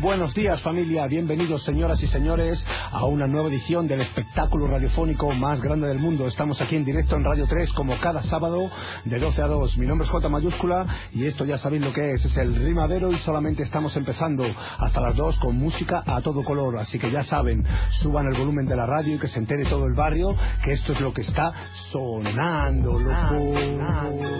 Buenos días familia, bienvenidos señoras y señores a una nueva edición del espectáculo radiofónico más grande del mundo. Estamos aquí en directo en Radio 3 como cada sábado de 12 a 2. Mi nombre es J mayúscula y esto ya sabéis lo que es, es el rimadero y solamente estamos empezando hasta las 2 con música a todo color. Así que ya saben, suban el volumen de la radio y que se entere todo el barrio que esto es lo que está sonando, ha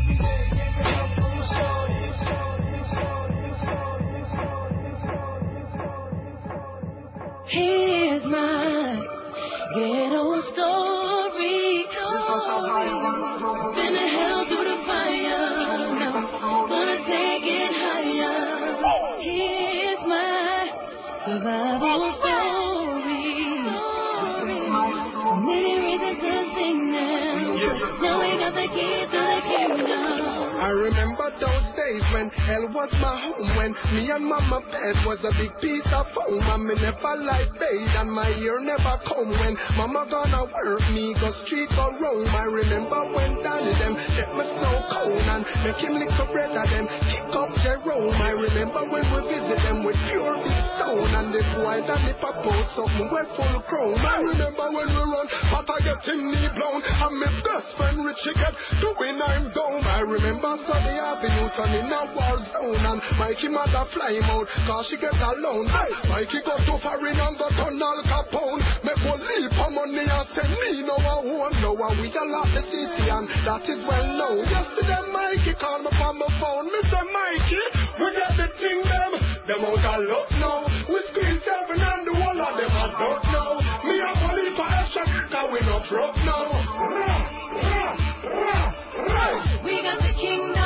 I remember those days when hell was my home, when me and mama bed was a big piece of foam, and me never like bathe, and my ear never come when mama gonna work me, go street go roam. I remember when daddy them get me snow cone and make him lick for bread of them, up Jerome. I remember when we visit them with pure big stone, and the boy that pop out something well full chrome. I remember when we run, but I get him knee blown, and my best friend Richie get doing I'm down. I remember the avenue turn in a war zone and Mikey mother fly him out cause she get alone. Mikey go to foreign and go turn Al Capone. Me leave for money and send me no a home. No we a lot the city and that is well known. Yesterday Mikey called me from my phone. Say We got the thing them. Out a lot now. We screen seven and the whole of them a duck now. Me a police for extra cause we not broke now. We got the kingdom,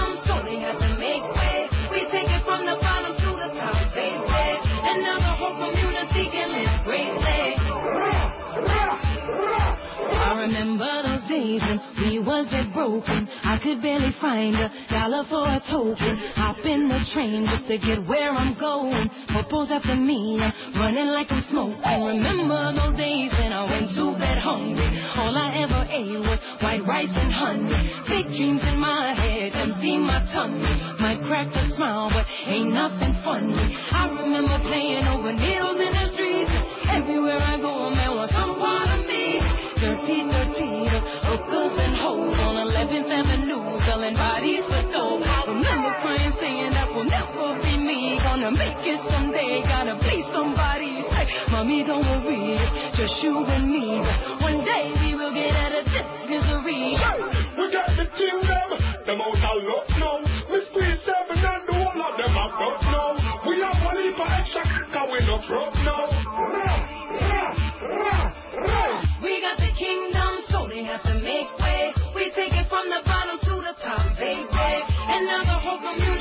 I remember those days when we was dead broken. I could barely find a dollar for a token. Hop in the train just to get where I'm going. Purples after me, I'm running like I'm smoking. Remember those days when I went to bed hungry. All I ever ate was white rice and honey. Big dreams in my head, empty my tummy. Might crack a smile, but ain't nothing funny. I remember playing over needles in the streets. Everywhere I go, man, was some part of me. Dirty, dirty, hookers and hoes on 11th Avenue, selling bodies for dough. Remember crying, saying that will never be me. Wanna make it someday. Gotta please somebody. Say, mommy, don't worry, just you and me. One day we will get out of this misery. We got the kingdom, them out of now. We squeeze seven and the of them are now. We have one for extra, cause we no broke now. We got the kingdom, so they have to make way. We take it from the bottom to the top, baby. And now the whole community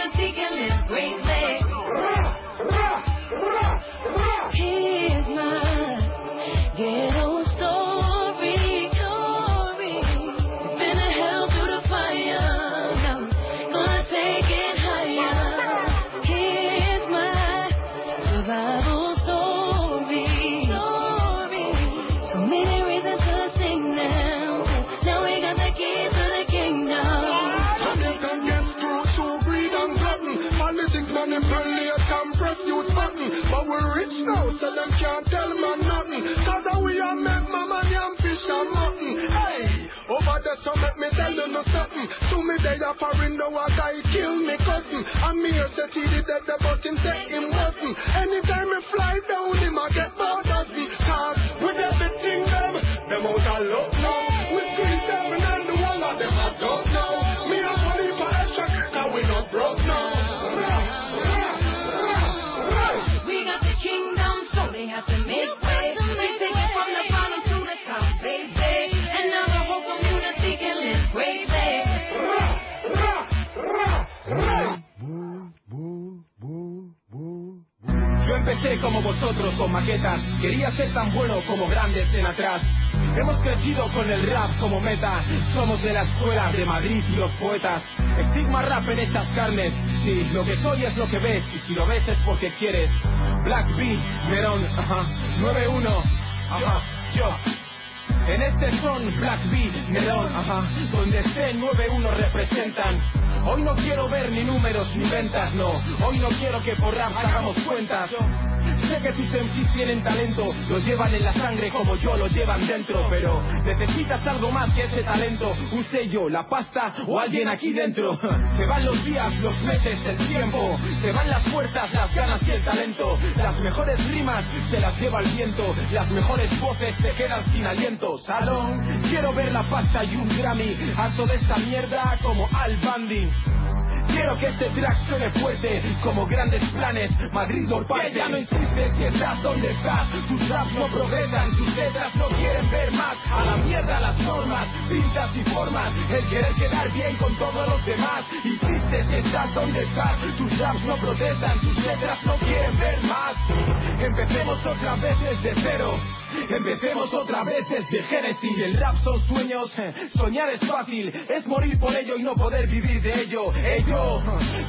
Make mama and fish and mutton. Hey, over there, so make me tell you no something. To me, they are foreign, though a guy kill me cousin. I'm here to see the dead, but him say him wasn't. Anytime me fly down, him I get me. Cause with everything them, them out of luck Yo empecé como vosotros con maquetas, quería ser tan bueno como grandes en atrás. Hemos crecido con el rap como meta, somos de la escuela de Madrid y los poetas. Estigma rap en estas carnes, sí, lo que soy es lo que ves, y si lo ves es porque quieres. Black B, Nerón, ajá, 9-1, ajá, yo. En este son Black Beat, Nerón, ajá, donde esté 9-1 representan. Hoy no quiero ver ni números ni ventas, no. Hoy no quiero que por rap hagamos cuentas. Sé que tus MCs tienen talento, lo llevan en la sangre como yo lo llevan dentro, pero necesitas algo más que ese talento, un sello, la pasta o alguien aquí dentro. Se van los días, los meses, el tiempo, se van las fuerzas, las ganas y el talento. Las mejores rimas se las lleva el viento, las mejores voces se quedan sin aliento. Salón, quiero ver la pasta y un Grammy, harto de esta mierda como Al Bundy. Quiero que este track suene fuerte, como grandes planes, Madrid parte. Que ya no insistes si estás donde estás, tus raps no progresan, tus letras no quieren ver más. A la mierda las normas, pintas y formas, el querer quedar bien con todos los demás. Insistes si estás donde estás, tus raps no protestan, tus letras no quieren ver más. Empecemos otra vez desde cero. Empecemos otra vez desde Génesis. El rap son sueños, soñar es fácil, es morir por ello y no poder vivir de ello. Ello,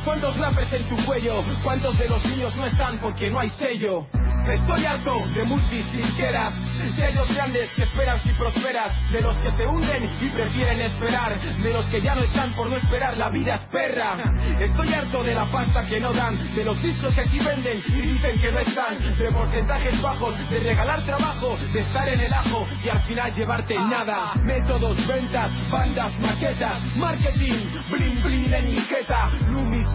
¿cuántos rappers en tu cuello? ¿Cuántos de los niños no están porque no hay sello? Estoy harto de multisisqueras, sellos grandes que esperan si prosperas, de los que se hunden y prefieren esperar, de los que ya no están por no esperar, la vida es perra. Estoy harto de la pasta que no dan, de los discos que aquí venden y dicen que no están, de porcentajes bajos, de regalar trabajo, de estar en el ajo y al final llevarte nada. Métodos, ventas, bandas, maquetas, marketing, bling bling en jeta, lumis,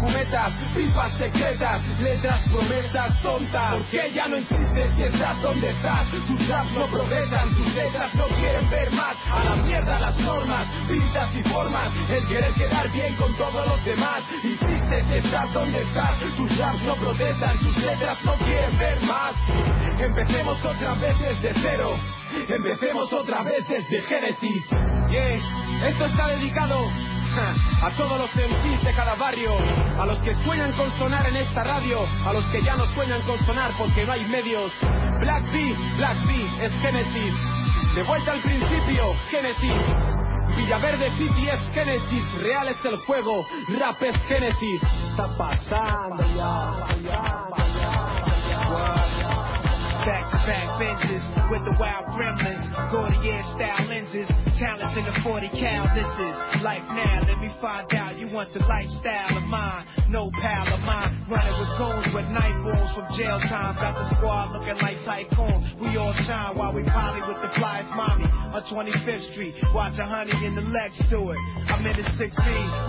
pipas secretas, letras, promesas tontas. Porque ya no insistes si estás donde estás, tus raps no progresan, tus letras no quieren ver más. A la mierda las normas, pintas y formas, el querer quedar bien con todos los demás. Insistes si estás donde estás, tus raps no protestan, tus letras no quieren ver más. Empecemos otra vez cero. Empecemos otra vez desde Génesis. Yeah. Esto está dedicado a todos los MCs de cada barrio, a los que sueñan con sonar en esta radio, a los que ya no sueñan con sonar porque no hay medios. Black B, Black B es Génesis. De vuelta al principio, Génesis. Villaverde City es Génesis, real es el juego, rap es Génesis. Está pasando ya. Back to back benches with the wild gremlins, Gordier style lenses, talents in the 40 cal. This is life now. Let me find out you want the lifestyle of mine. No pal of mine, running with Coons with knife wounds from jail time. Got the squad looking like tycoon. We all shine while we poly with the flyest mommy on 25th Street. Watch a honey in the legs do it. I'm in the 16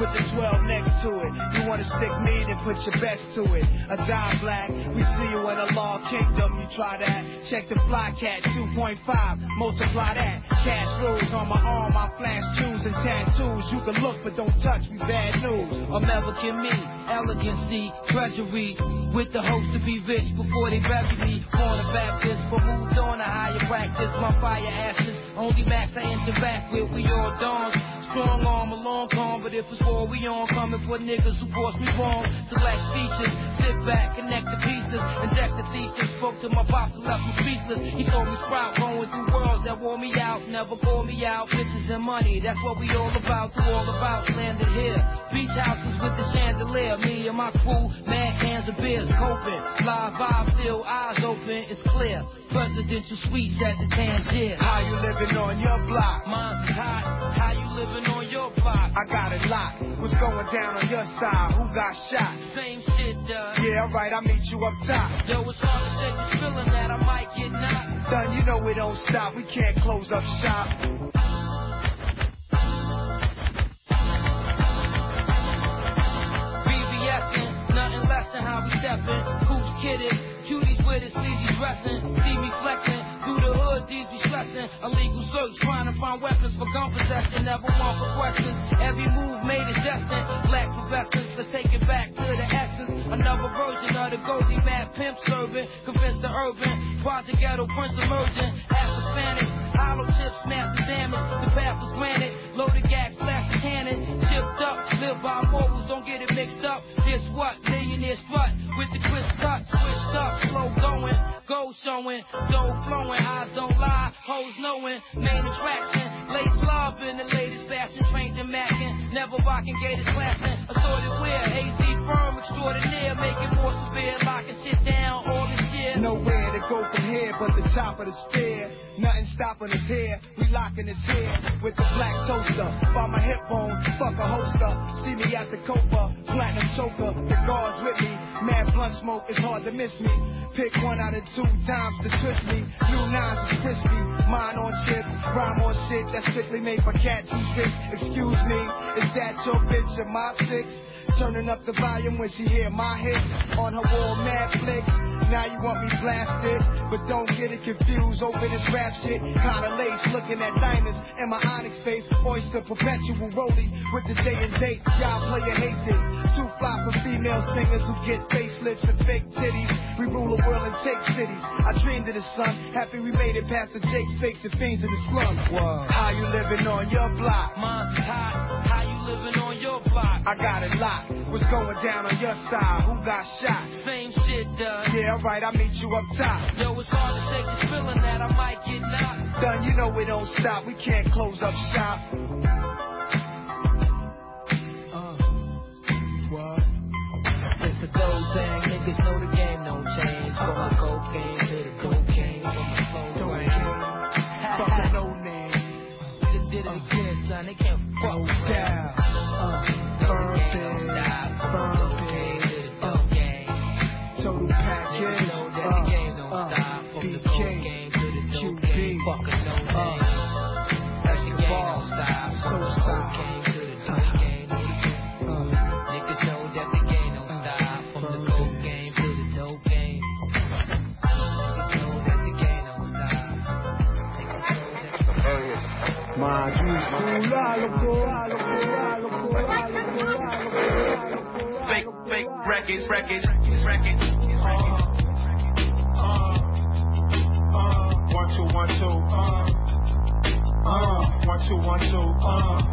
with the 12 next to it. You wanna stick me, then put your best to it. A die black, we see you in a law kingdom. You try that, check the fly cat 2.5, multiply that. Cash rules on my arm, I flash shoes and tattoos. You can look, but don't touch me, bad news. American me, elegancy, treasury. With the hopes to be rich before they bury me. Born a Baptist, but moved on to higher practice. My fire ashes, only max I interact with. We all dawns. Strong arm, a long con, but if it's war, we on coming for niggas who force me wrong. Select features, sit back, connect the pieces, inject the thesis. Spoke to my pops and left me speechless. He told me sprout, going through worlds that wore me out, never call me out. Bitches and money, that's what we all about. To all about, landed here. Beach houses with the chandelier. Me and my crew, mad hands of beers, coping. Live vibe, still eyes open, it's clear. Presidential suites at the Tangier. How you living on your block? Mine's hot. How you living on your block? I got it locked. What's going down on your side? Who got shot? Same shit, done. Yeah, alright, I'll meet you up top. Yo, it's hard to shake this feeling that I might get knocked. Done, you know we don't stop. We can't close up shop. BBSing, nothing less than how we steppin'. Coops kidded, cuties with it, sleazy dressing. See me flexing, through the hood, these be stressing. Illegal search, trying to find weapons for gun possession. Never want for questions. Every move made is destined. Black professors, let's take it back to the essence. Another version of the Goldie Mad pimp serving. Convince the urban, Project Ghetto Prince emerging. Half Hispanic, hollow tips, massive damage. The path was granted, loaded gas, plastic cannon. Chipped up, live by morals, don't get it mixed up. This what? Millionaire strut with the twist cut, switched up, slow going, gold showing, dough flowing, eyes don't lie, hoes knowing, main attraction, lace love in the latest fashion, trained in macking, never rocking gators classing, assorted wear, AZ firm extraordinaire, making more severe, locking shit down, all this. Nowhere to go from here but the top of the stair. Nothing stopping us here. We locking us here with the black toaster. By my hip bone, fuck a holster. See me at the Copa, platinum choker. The guards with me. Mad blunt smoke, it's hard to miss me. Pick one out of two times to twist me. New nines is crispy. Mine on chips, rhyme on shit that's strictly made for cat T6. Excuse me, is that your bitch or my six? Turning up the volume when she hear my hits on her wall, mad flick. Now you want me blasted, but don't get it confused over this rap shit. Kinda lace, looking at diamonds in my onyx face. Oyster perpetual rolling with the day and date. Y'all player hate this. Too fly for female singers who get facelifts and fake titties. We rule the world and take cities. I dreamed of the sun, happy we made it past the Jake's fakes and fiends in the slums. How you living on your block? Mine's hot. How you living on your block? I got it locked. What's going down on your side? Who got shot? Same shit, done. Yeah, alright, I'll meet you up top. Yo, it's hard to shake this feeling that I might get knocked. Done, you know we don't stop. We can't close up shop. Uh, what? It's a gold thing, niggas know the game don't change. From my cocaine to the cocaine, my flow brain. Fuck no name. Just did it again, son. They can't fuck No Fake, fake records, records, records. One, two, one, two. Uh, uh, one, two, one, two. Uh,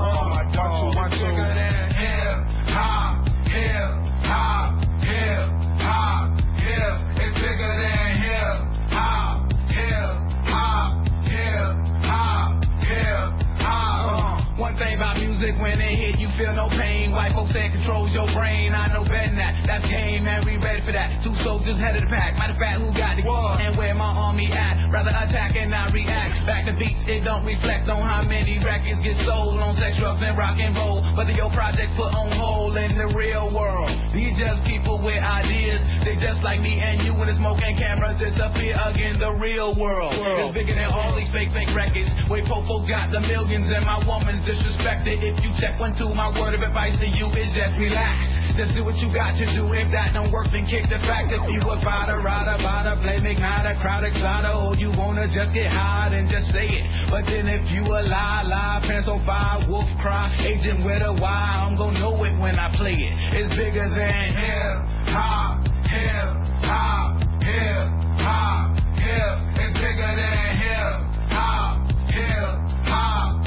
oh my dog. One, two, one, two. Bigger than hip hop, hip hop, hip hop, hip. It's bigger than hip hop, hip hop, hip hop, hip hop. One thing about music, when it hit, you feel no pain. White folks say it controls your brain. I know better than that. That's game, man. We ready for that. Two soldiers head of the pack. Matter of fact, who got the war and where my army at? Rather attack and not react. Back to beats, it don't reflect on how many records get sold on sex, drugs, and rock and roll. Whether your project put on hold in the real world, these just people with ideas. They just like me and you when the smoke and cameras disappear again. The real world is bigger than all these fake, fake records. Way Popo got the millions and my woman's disrespected. If you check one, two, my word of advice to you is just relax. Just do what you got to do. If that don't work, then kick the fact. If you a rider, rider, rider, blame ignite a crowd excited. Or oh, you wanna just get high and just say it. But then if you a lie, lie, pants on fire, wolf cry, agent with a Y, I'm gonna know it when I play it. It's bigger than hip hop, hip hop, hip hop, hip. It's bigger than hip hop, hip hop,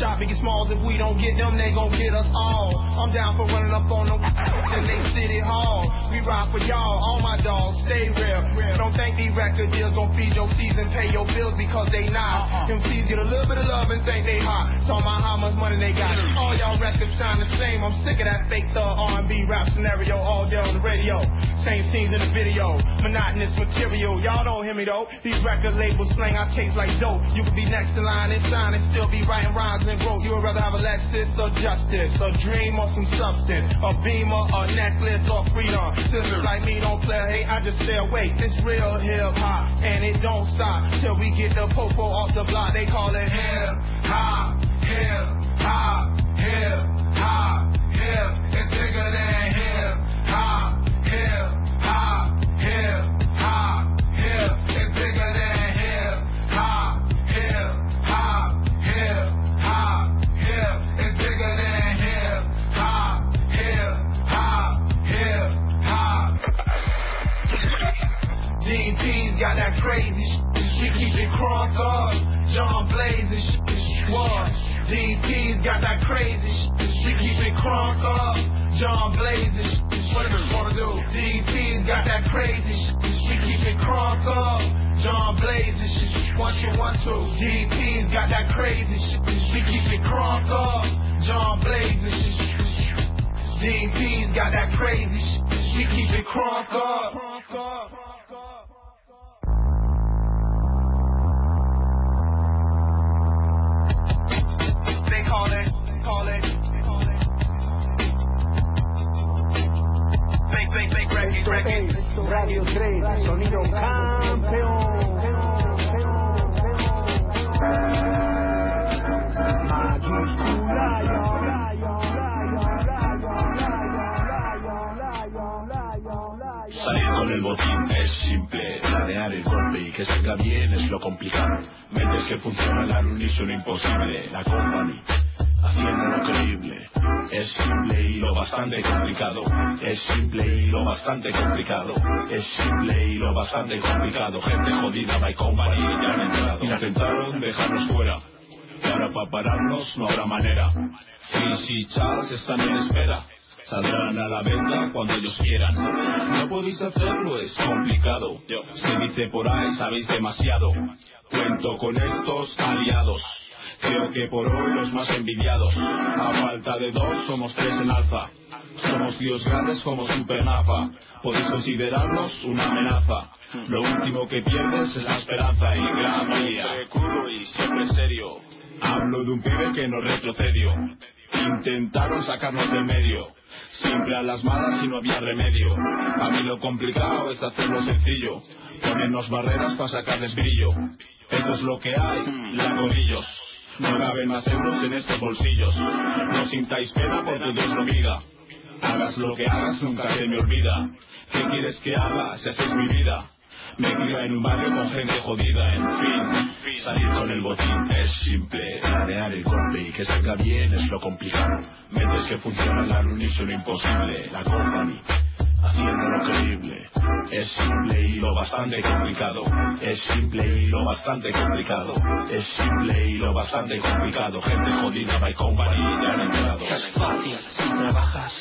Shot Biggie Smalls? If we don't get them, they gon' get us all. I'm down for running up on them in they city hall. We ride for y'all, all my dogs, stay real. Don't think these record deals gon' feed your season, pay your bills because they not. Uh-uh. Them C's get a little bit of love and think they hot. Talking about how much money they got. All y'all records sound the same. I'm sick of that fake thug R&B rap scenario all day on the radio. Same scenes in the video, monotonous material. Y'all don't hear me though. These record labels slang I taste like dope. You could be next in line and sign and still be writing rhymes and broke. You would rather have a Lexus or justice, a dream or some substance, a beamer, a necklace or freedom. Sisters like me don't play hate, I just stay awake. It's real hip hop and it don't stop till we get the popo off the block. They call it hip hop, hip hop, hip hop, hip. It's bigger than hip hop, hip hop, hip hop, hip. It's bigger got that crazy shit. She keep it crunk up. John Blaze and shit. What? DP's got that crazy shit. She keep it crunk up. John Blaze and shit. What does wanna do? DP's got that crazy shit. She keep it crunk up. John Blaze and shit. One two one two. DP's got that crazy shit. She keep it crunk up. John Blaze and shit. DP's got that crazy shit. She keep it crunk up. They call it, call it. Records, records. Radio 3, sonido campeón. Salir con el botín es simple, planear el golpe y que salga bien es lo complicado. Mentes que funcionan al unísono imposible, la company, haciendo lo creíble. Es simple y lo bastante complicado. Es simple y lo bastante complicado. Es simple y lo bastante complicado. Gente jodida, my company, ya han entrado. Intentaron dejarnos fuera. Y ahora para pararnos no habrá manera. Fish y Charles están en espera. Saldrán a la venta cuando ellos quieran. No podéis hacerlo, es complicado. Se dice por ahí, sabéis demasiado. Cuento con estos aliados. Creo que por hoy los más envidiados. A falta de dos, somos tres en alza. Somos dios grandes como Supernafa. Podéis considerarnos una amenaza. Lo último que pierdes es la esperanza y gran vía. crudo y siempre serio. Hablo de un pibe que no retrocedió. Intentaron sacarnos del medio. Siempre a las malas y no había remedio. A mí lo complicado es hacerlo sencillo. Ponernos barreras para sacarles brillo. Esto es lo que hay, lagorillos. No caben más euros en estos bolsillos. No sintáis pena porque Dios lo diga. Hagas lo que hagas, nunca se me olvida. ¿Qué quieres que haga si así es mi vida? Me crié en un barrio con gente jodida, en fin. Salir con el botín es simple. Planear el golpe y que salga bien es lo complicado. Mentes que funcionan al unísono imposible. La company, haciendo lo creíble. Es simple y lo bastante complicado. Es simple y lo bastante complicado. Es simple y lo bastante complicado. Gente jodida, my company, ya han entrado. Es fácil si trabajas.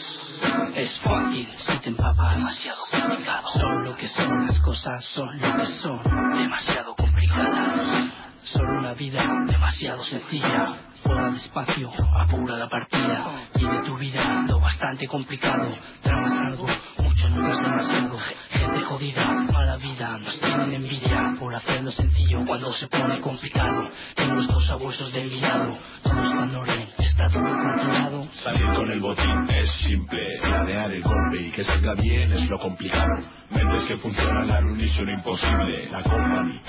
Es fácil si te empapas. Demasiado complicado. Son lo que son las cosas, son lo que son. Demasiado complicadas. Son una vida demasiado sencilla. Fuera despacio, apura la partida. Tiene tu vida lo bastante complicado. Tramas algo, mucho nunca es demasiado. Gente jodida, mala vida. Nos tienen envidia por hacerlo sencillo cuando se pone complicado. En nuestros abuesos de mi lado, todo está en orden, está todo controlado. Salir con con el botín es simple, planear el golpe y que salga bien es lo complicado. Mentes que funcionan al unísono imposible, la company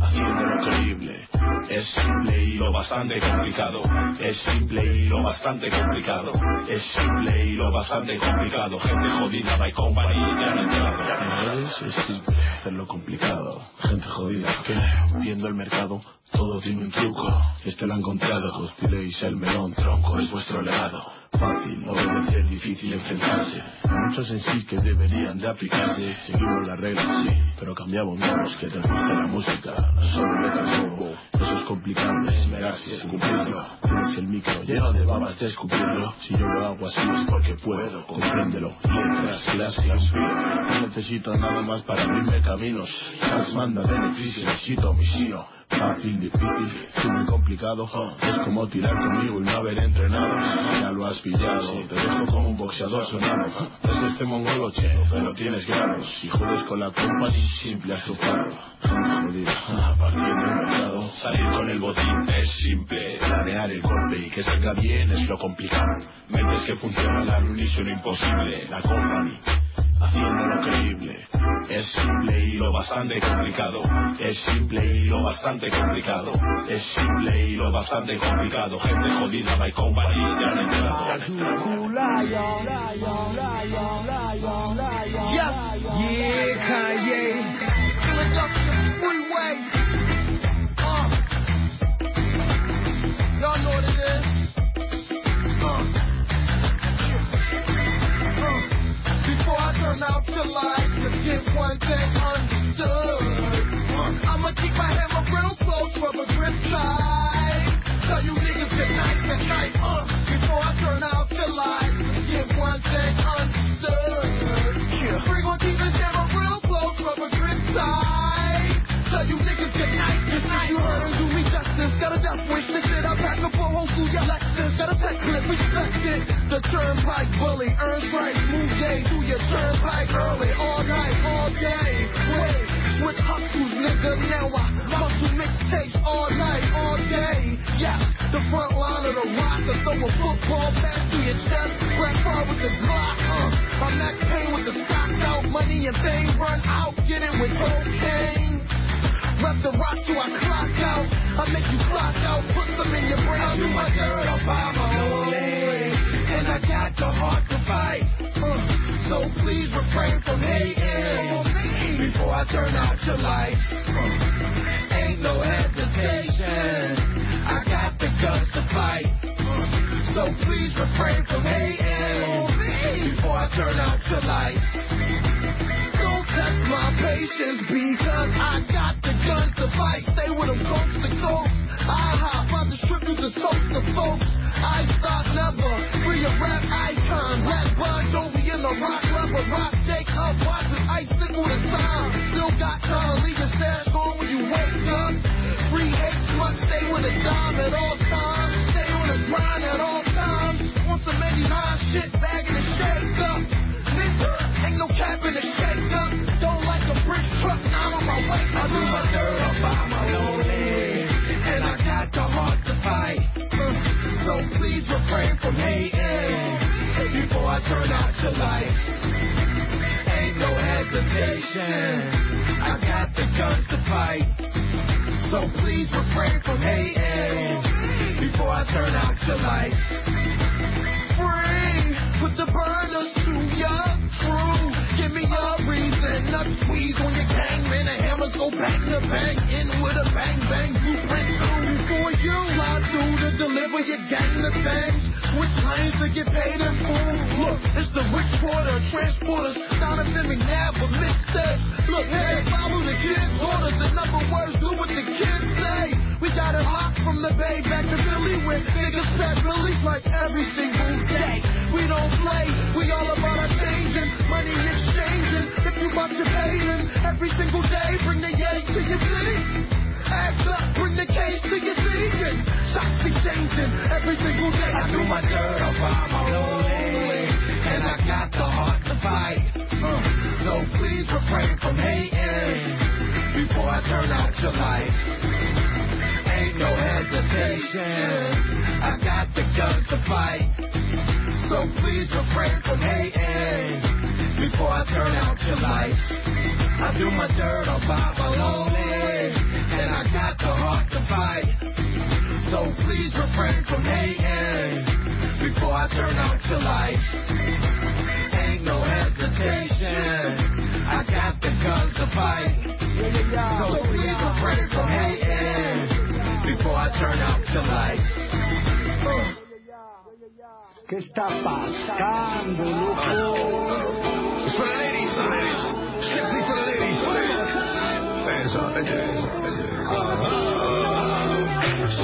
haciéndolo creíble. Es simple y lo bastante complicado. Es simple y lo bastante complicado. Es simple y lo bastante complicado. Gente jodida, by company, ya no entrado. Es simple, hacerlo complicado. Gente jodida, que viendo el mercado, todo tiene un truco. Este lo ha encontrado, hostiléis el melón tronco, es vuestro legado. Fácil obedecer, difícil enfrentarse. Muchos en sí que deberían de aplicarse. Seguimos las reglas, sí, pero cambiamos menos que te guste la música. No solo letras bobo, eso es complicado esmerarse, cumplirlo. Tienes el micro lleno de babas de escupirlo. Si yo lo hago así es porque puedo, compréndelo. Letras clásicas, no necesito nada más para abrirme caminos. Más manda beneficios, necesito misino. Fácil, difícil, muy complicado. Es como tirar conmigo y no haber entrenado. Ya lo has pillado, te dejo como un boxeador sonado. Es este mongolo pero tienes grados. Si jodes con la company, simple has topado. Jodida, a partir del mercado. Salir con el botín es simple. Planear el golpe y que salga bien es lo complicado. Mentes que funcionan al unísono imposible. La company haciéndolo creíble. Es simple y lo bastante complicado. Es simple y lo bastante complicado. Es simple y lo bastante complicado. Gente jodida, by company, Freeway. Uh. Y'all know what it is. Turn out to lies, let's get one thing understood. I'ma keep my hammer real close, rubber grip tight. Tell you niggas good night, good night. Uh, before I turn out to lies, let's get one thing understood. We're gonna keep this hammer real close, rubber grip tight. Tell you niggas good night, good night. You heard do me justice. Got a death wish, this up whole through your Lexus. Got a tech clip, respect it. The turnpike bully, earns right, move day, do your turnpike early, all night, all day. Wait, switch hustles, nigga. Now I muscle mixtapes all night, all day. Yes, the front line of the to throw a football pass to your chest. Grab far with the Glock, uh. I'm Max Payne with the stock out, money and fame run out, get it with cocaine. Rep the rock till I clock out. I make you clock out, put some in your own leg. And I got the heart to fight. Uh, so please refrain from hating before I turn out your light. Uh, ain't no hesitation. I got the guts to fight. Uh, so please refrain from hating before I turn out your light. Test my patience because I got the guns to fight. Stay with them coast to I hop out the the toast to folks. I stop never. Free a rap icon. Rap Bon Jovi in the rock level. Rock shake up. Watch this icicle the time. Still got leave your stash on when you wake up. Free hate smut. Stay with a dime at all times. Stay on the grind at all times. Want some 89 shit bagging and shake up. Ain't no cap in the shake up. Don't like a brick truck, not on my way. I do my dirt up Got the heart to fight. So please refrain from hating before I turn out your light. Ain't no hesitation. I got the guns to fight. So please refrain from hating before I turn out your light. Free, put the burners to your crew. Give me a a squeeze on your gang, man. The hammers go bang to bang, in with a bang bang blueprint through for you. Fly through to deliver your gang the things. Switch lanes to get paid in full. Look, it's the rich quarter, transporters, Donovan McNabb, but mixtapes. Look, hey, follow the kids' orders. In other words, do what the kids say. We got it locked from the bay back to Philly with niggas set release like every single day. We don't play, we all about our changing, money exchanging if you much of hating. Every single day, bring the yay to your city. Act up, bring the case to your city. And shots exchanging every single day. I knew my girl by my lonely, and I got the heart to fight. Uh, so please refrain from hating before I turn out your lights ain't no hesitation. I got the guts to fight. So please refrain from hating before I turn out to life. I do my dirt on Bob lonely, and I got the heart to fight. So please refrain from hating before I turn out to life. Ain't no hesitation, I got the guns to fight. So please refrain from hating before I turn out to life. ¿Qué está pasando, loco? It's for the ladies, for the ladies. For the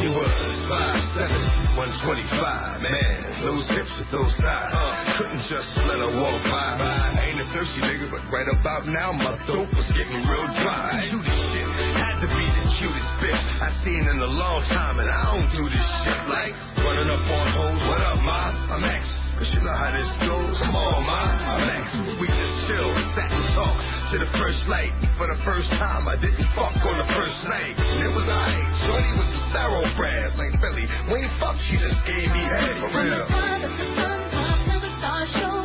she was 5'7", 125, man, those hips with those thighs. Uh, couldn't just let her walk by. I ain't a thirsty nigga, but right about now my throat was getting real dry. Cutest shit, had to be the cutest bitch I seen in a long time, and I don't do this shit like running up on hoes. What up, ma? I'm extra. Cause you know how this goes. Come on, man. Relax. We just chill sat and talk to the first light. For the first time, I didn't fuck on the first night. It was alright. Shorty was a thoroughbred. Like Billy, when you fuck, she just gave me head for real. From the father to show.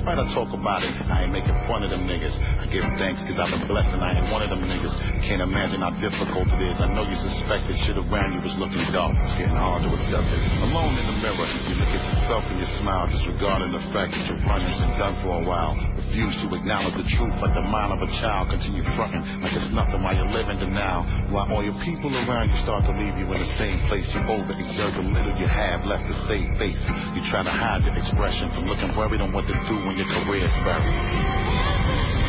Despite I talk about it, I ain't making fun of them niggas. I give thanks cause I've been blessed and I ain't one of them niggas. Can't imagine how difficult it is. I know you suspected shit around you was looking dark. It's getting hard to accept it. Alone in the mirror, you look at yourself and you smile, disregarding the fact that your run has been done for a while. Refuse to acknowledge the truth like the mind of a child. Continue fronting like it's nothing while you're living denial. While all your people around you start to leave you in the same place you overexert the little you have left to save face. You try to hide the expression from looking worried on what to do when your career's buried.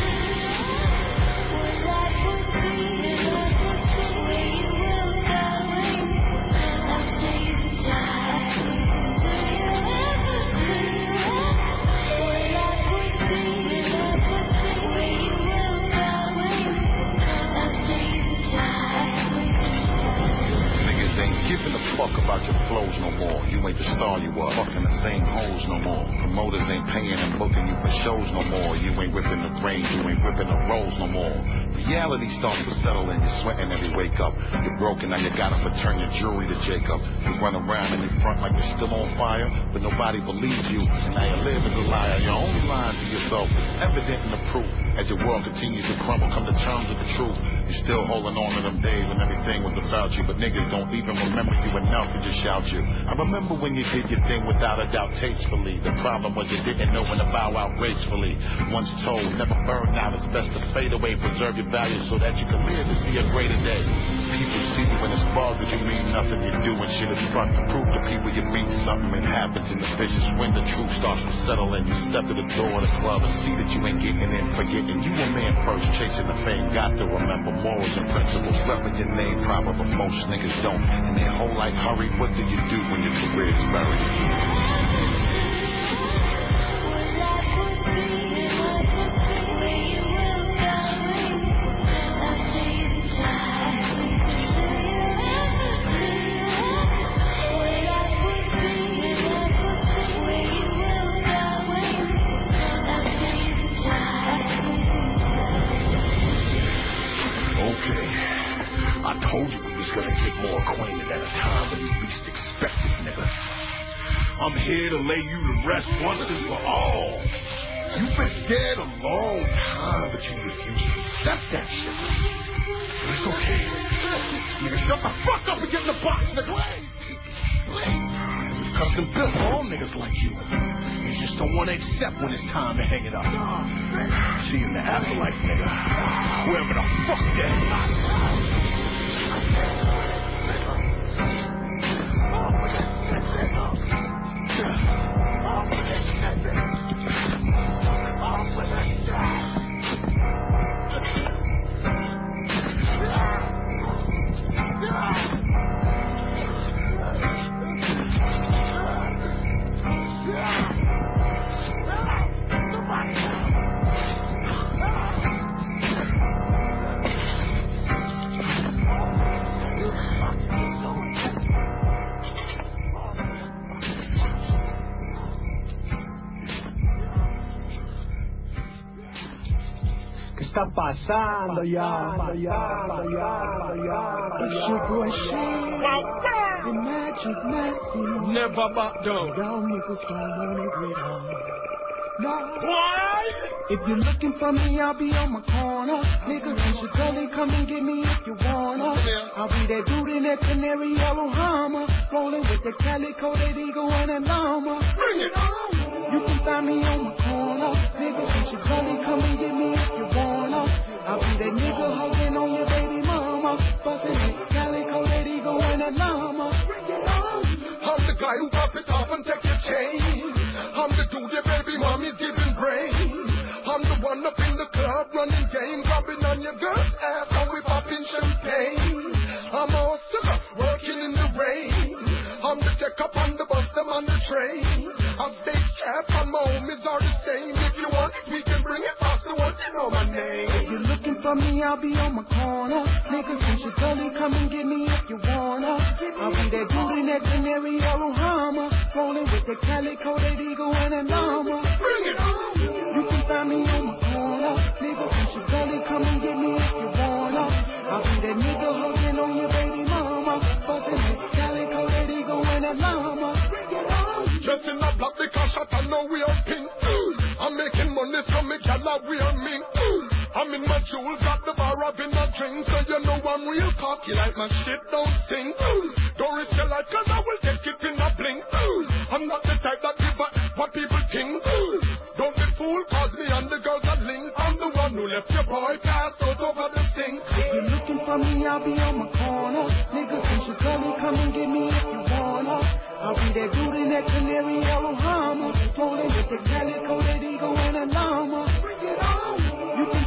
Fuck about your flows no more. You ain't the star you were. Fucking the same hoes no more. Promoters ain't paying and booking you for shows no more. You ain't ripping the grain, you ain't ripping the rolls no more. Reality starts to settle in. You're sweating every wake up. You're broken, now you gotta return your jewelry to Jacob. You run around in your front like you're still on fire, but nobody believes you. And now you live as a liar. You're only lying to yourself. Evident in the proof. As your world continues to crumble, come to terms with the truth. You're still holding on to them days when everything was about you, but niggas don't even remember you enough to just shout you. I remember when you did your thing without a doubt tastefully. The problem was you didn't know when to bow out gracefully. Once told, never burn out. It's best to fade away, preserve your values so that you can live to see a greater day. People see you in a spark that you mean nothing. You doing shit in front to prove to people you mean something. It happens in the vicious when the truth starts to settle in. You step to the door of the club and see that you ain't getting in, forgetting you a man first, chasing the fame. Got to remember morals and principles. Repping your name proper, but most niggas don't. And their whole life hurry. What do you do when your career is buried? Okay. More acquainted at a time when you least expected, nigga. I'm here to lay you to rest once and for all. You've been dead a long time, but you refuse to accept that shit. It's okay. Nigga, shut the fuck up and get in the box, nigga. We've custom built for all niggas like you. You just don't want to accept when it's time to hang it up. See you in the afterlife, nigga. Wherever the fuck that is. Oh, ¿Qué está pasando ya? It's your boy Shane. The Magic Matthew. Never back down. Y'all niggas don't want it with us. Why? If you're looking for me, I'll be on my corner. Niggas, you should totally come and get me if you wanna. I'll be that dude in that canary yellow Hummer. Rolling with the calico, that eagle, and a llama. Bring it on. You can find me on my corner. Niggas, you should totally come and get me if you wanna. I'll be that nigga hugging on your baby mama. Bustin' that calico, that eagle, and a llama. It on. I'm the guy who pop it off and take your chain. I'm the dude your baby mommy's giving brain. I'm the one up in the club running game, rubbing on your girl's ass and we popping champagne. I'm a hustler working in the rain. I'm the check up on the bus, them on the train. I'm big cap and my homies are the for me, I'll be on my corner. Niggas, you should totally come and get me if you wanna. I'll be that dude in that canary yellow Hummer. Rolling with the calico, that eagle, and a llama. Bring it on. You can find me on my corner. Niggas, you should totally come and get me if you wanna. I'll be that nigga hugging on your baby mama. Bustin' that calico, that eagle, and a llama. Just in a black the cash out and now we are pink. I'm making money so me gyal a wear mink. I'm in my jewels, got the bar up in my drink, so you know I'm real cocky like my shit don't stink. Don't risk your life, cause I will take it in a blink. I'm not the type that give a what people think. Don't be fooled, cause me and the girls are linked. I'm the one who left your boy cast out over the sink. If you're looking for me, I'll be on my corner. Nigga, since you come come and get me if you wanna. I'll be that dude in that canary yellow Hummer. Rolling with the calico, that eagle, and a llama.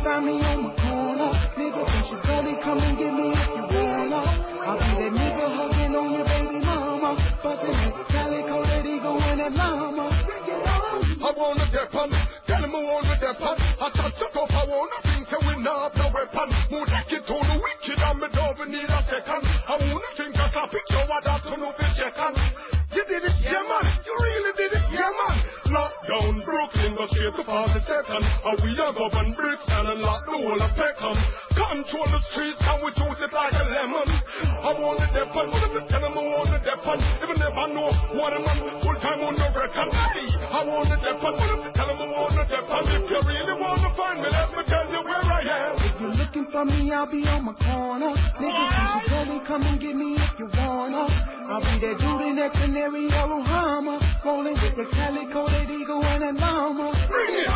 Find me on my corner. Nigga, since you and come and get me if you wanna. I'll be that nigga hugging on your baby mama. Bustin' that calico, that eagle, and a llama. It on. I wanna dip on, tell him I wanna dip on. I touch it up, I wanna think so we not no weapon. Move take it to the wicked and me don't even need a second. I wanna think I can picture what that's gonna be second. You did it, yeah man, Lockdown Brooklyn, go straight to 42nd. And we are govern Brixton and lock the whole of Peckham. Control the streets and we juice it like a lemon. I want the if tell them I want the depot, if you never know what man full time on the record. I want the if tell them I want the depot, if you really want to find me, let me tell you where I am. If you're looking for me, I'll be on my corner. Nigga, since you me, come and get me if you wanna. I'll be that dude in that canary yellow. Rolling with the calico, that eagle, and a llama. Bring it.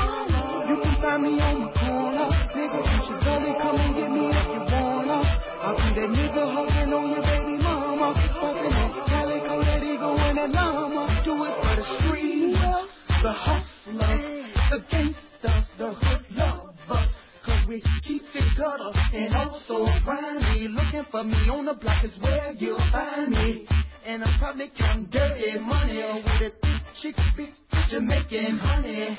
You can find me on the corner. Nigga, you told me, come and get me if you wanna. I'll be that nigga hugging on your baby mama. Bustin' that calico, that eagle, and a llama. Do it for the streets, the hustlers, the gangsters, the hood lovers. Cause we keep it gutter and also grimy. Looking for me on the block is where you'll find me. And I'm probably counting dirty money with a thick chick, big Jamaican honey.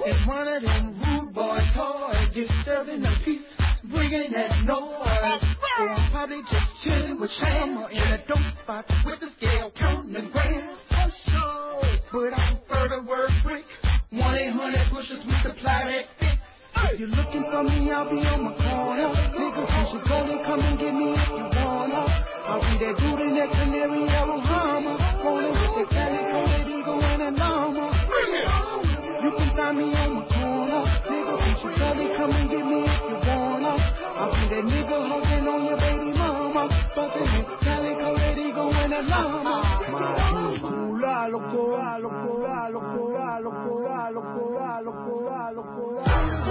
It's one of them rude boy toys, disturbing the peace, bringing that noise. Or I'm probably just chilling with Shammer in a dope spot with the scale counting the grams. For sure, but I prefer the word eight hundred pushes we supply that. If you're looking for me, I'll be on my corner. Nigga, since you told me, come and get me if you wanna. I'll be that dude in that canary yellow Hummer. Rolling with the calico, that eagle, and a llama. Bring it. You can find me on my corner. Nigga, since you told me, come and get me if you wanna. I'll be that nigga hugging on your baby mama. Bustin' that calico, that eagle, and a llama. La loco, la loco, loco, loco, la loco, la loco, la loco,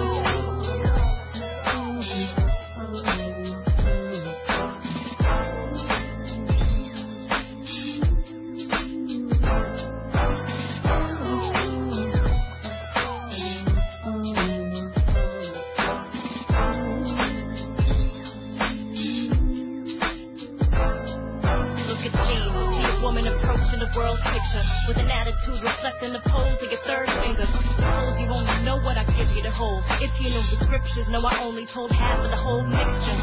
the world's picture with an attitude reflecting the pose of your third finger. Suppose you only know what I give you to hold. If you know the scriptures, know I only told half of the whole mixture.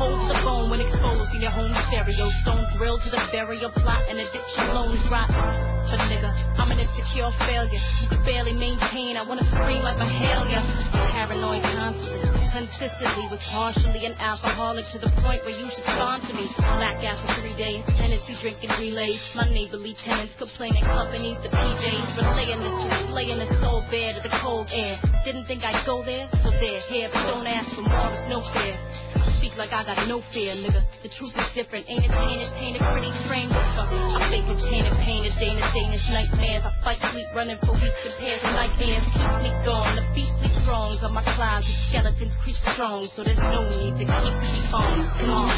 Cold to the bone when exposed in your home stereo. Stone grilled to the burial plot and addiction loans rot. But nigga, I'm an insecure failure. You can barely maintain. I wanna scream like I hail ya. Paranoid constantly, consistently was partially an alcoholic to the point where you should sponsor me. Blackout for three days, Hennessy drinking relays. My neighborly tenants complaining companies, the PJs, relaying this, slaying the soul bare to the cold air. Didn't think I'd go there, so there, here, but don't ask for more, it's no fair. I speak like I got no fear, nigga. The truth is different, ain't it painted, painted pretty framework. I fake it, painted, painted, Danish, Danish nightmares. I fight, sleep, running for weeks, compared to nightmares. Keep me going, the beat me strong, of my clouds, skeletons creep strong, so there's no need to keep me on. Come on.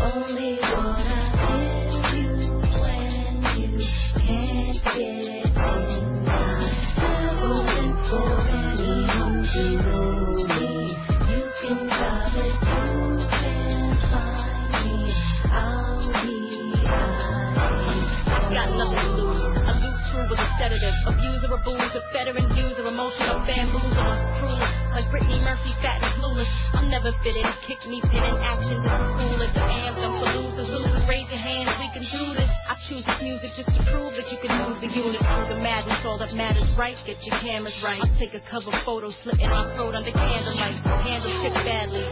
Only wanna feel you when you can't get a sedative. Abuser, abuser, veteran user, emotional bamboozler. Clueless, like Brittany Murphy, fat and clueless. I'm never fitting. Kick me, pinning actions at the school as the anthem for losers. Losers, raise your hands, we can do this. I choose this music just to prove that you can move the unit through the madness. All that matters, right? Get your cameras right. I take a cover photo, slitting my throat under candlelight. Handle shit badly.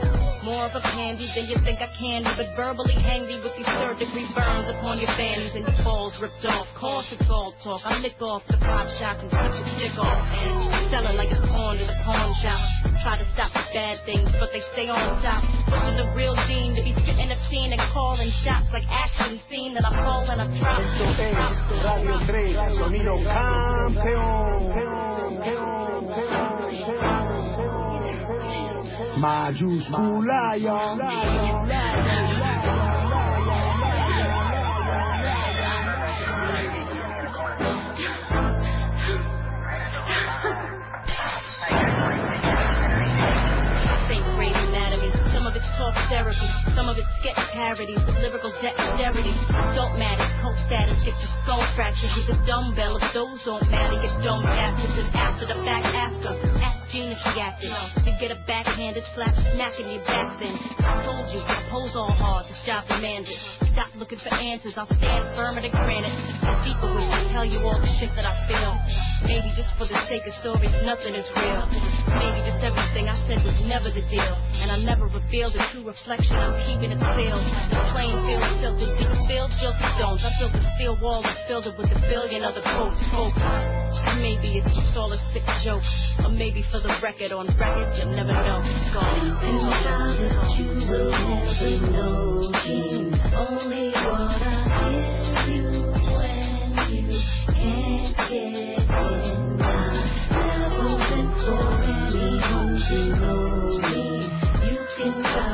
More of candy, then you think I candy, but verbally handy with these third degree burns upon your fannies and your balls ripped off. Course all talk. I lick off the pop shots and cut your stick off and sell it like it's corn in a pawn shop. Try to stop the bad things, but they stay on top. Pushing the real dean to be spitting a scene and calling shots like action scene that I fall and I drop. Esto es Radio 3, sonido campeón. Mayúscula Same Some of it's sketch parodies, with lyrical dexterity. Don't matter, cold status, get your skull fractures with a dumbbell. If those don't matter, get dumb bastards. And after the fact, ask her. Ask Jean if she acted. To get a backhanded slap, smacking your back then. I told you, I pose all hard, this job demands it. Stop looking for answers, I'll stand firm and granted. People wish I tell you all the shit that I feel. Maybe just for the sake of stories, nothing is real. Maybe just everything I said was never the deal. And I never revealed the true reflection, I'm keeping it sealed. The plain field filtered, deep filled, guilty stones. I built a steel wall and filled it with a billion other quotes. And maybe it's just all a sick joke. Or maybe for the record on record, you'll never know. Gone. You will never know. Only what I give you when you can't get in my Never for anyone to know me. You can try,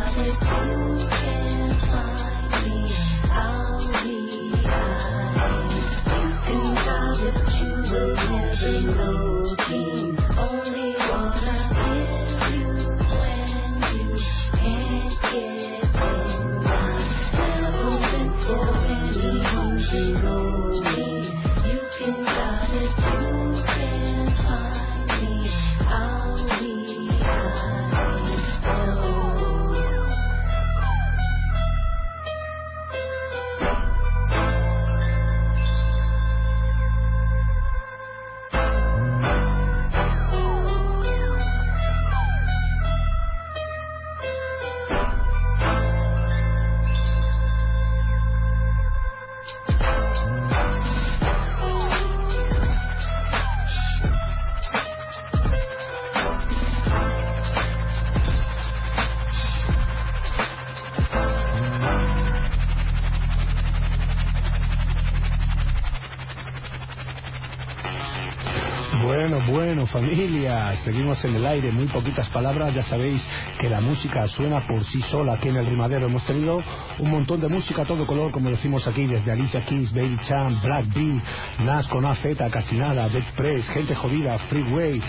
familia, seguimos en el aire, muy poquitas palabras, ya sabéis que la música suena por sí sola aquí en el Rimadero. Hemos tenido un montón de música a todo color, como decimos aquí, desde Alicia Keys, Baby Chan, Black B, Nas con AZ, casi nada, Dead Press, Gente Jodida, Freeway,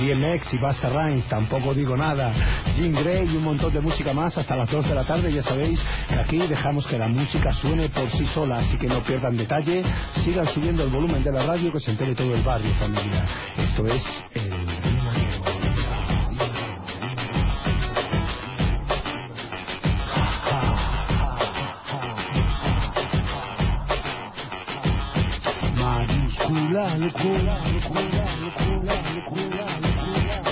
DMX y Basta Rhymes, tampoco digo nada, Jim Gray y un montón de música más hasta las 2 de la tarde, ya sabéis que aquí dejamos que la música suene por sí sola, así que no pierdan detalle, sigan subiendo el volumen de la radio que se entere todo el barrio, familia. Esto es el Mayúscula, locura, locura, locura, locura,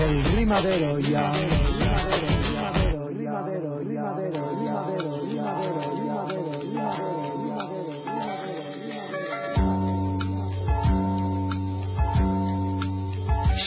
El rimadero ya.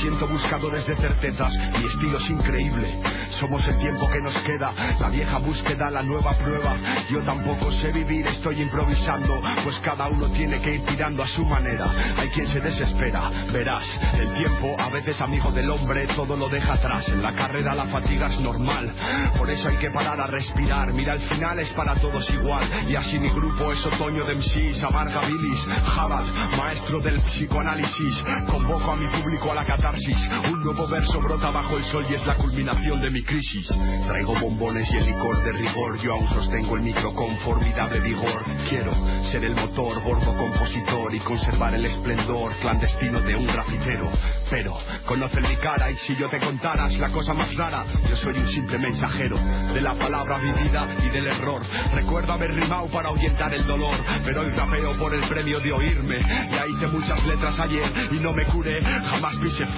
Siento, buscadores de certezas, mi estilo es increíble. Somos el tiempo que nos queda, la vieja búsqueda, la nueva prueba. Yo tampoco sé vivir, estoy improvisando, pues cada uno tiene que ir tirando a su manera. Hay quien se desespera, verás, el tiempo, a veces amigo del hombre, todo lo deja atrás. En la carrera la fatiga es normal, por eso hay que parar a respirar. Mira, al final es para todos igual, y así mi grupo es otoño de MCs, amarga bilis, Jabad, maestro del psicoanálisis. Convoco a mi público a la catarsis, un nuevo verso brota bajo el sol y es la culminación de mi crisis. Traigo bombones y el licor de rigor, yo aún sostengo el micro con formidable vigor. Quiero ser el motor, gordo compositor y conservar el esplendor clandestino de un grafitero. Pero conocen mi cara y si yo te contaras la cosa más rara, yo soy un simple mensajero de la palabra vivida y del error. Recuerdo haber rimado para ahuyentar el dolor, pero hoy rapeo por el premio de oírme. Ya hice muchas letras ayer y no me curé, jamás pise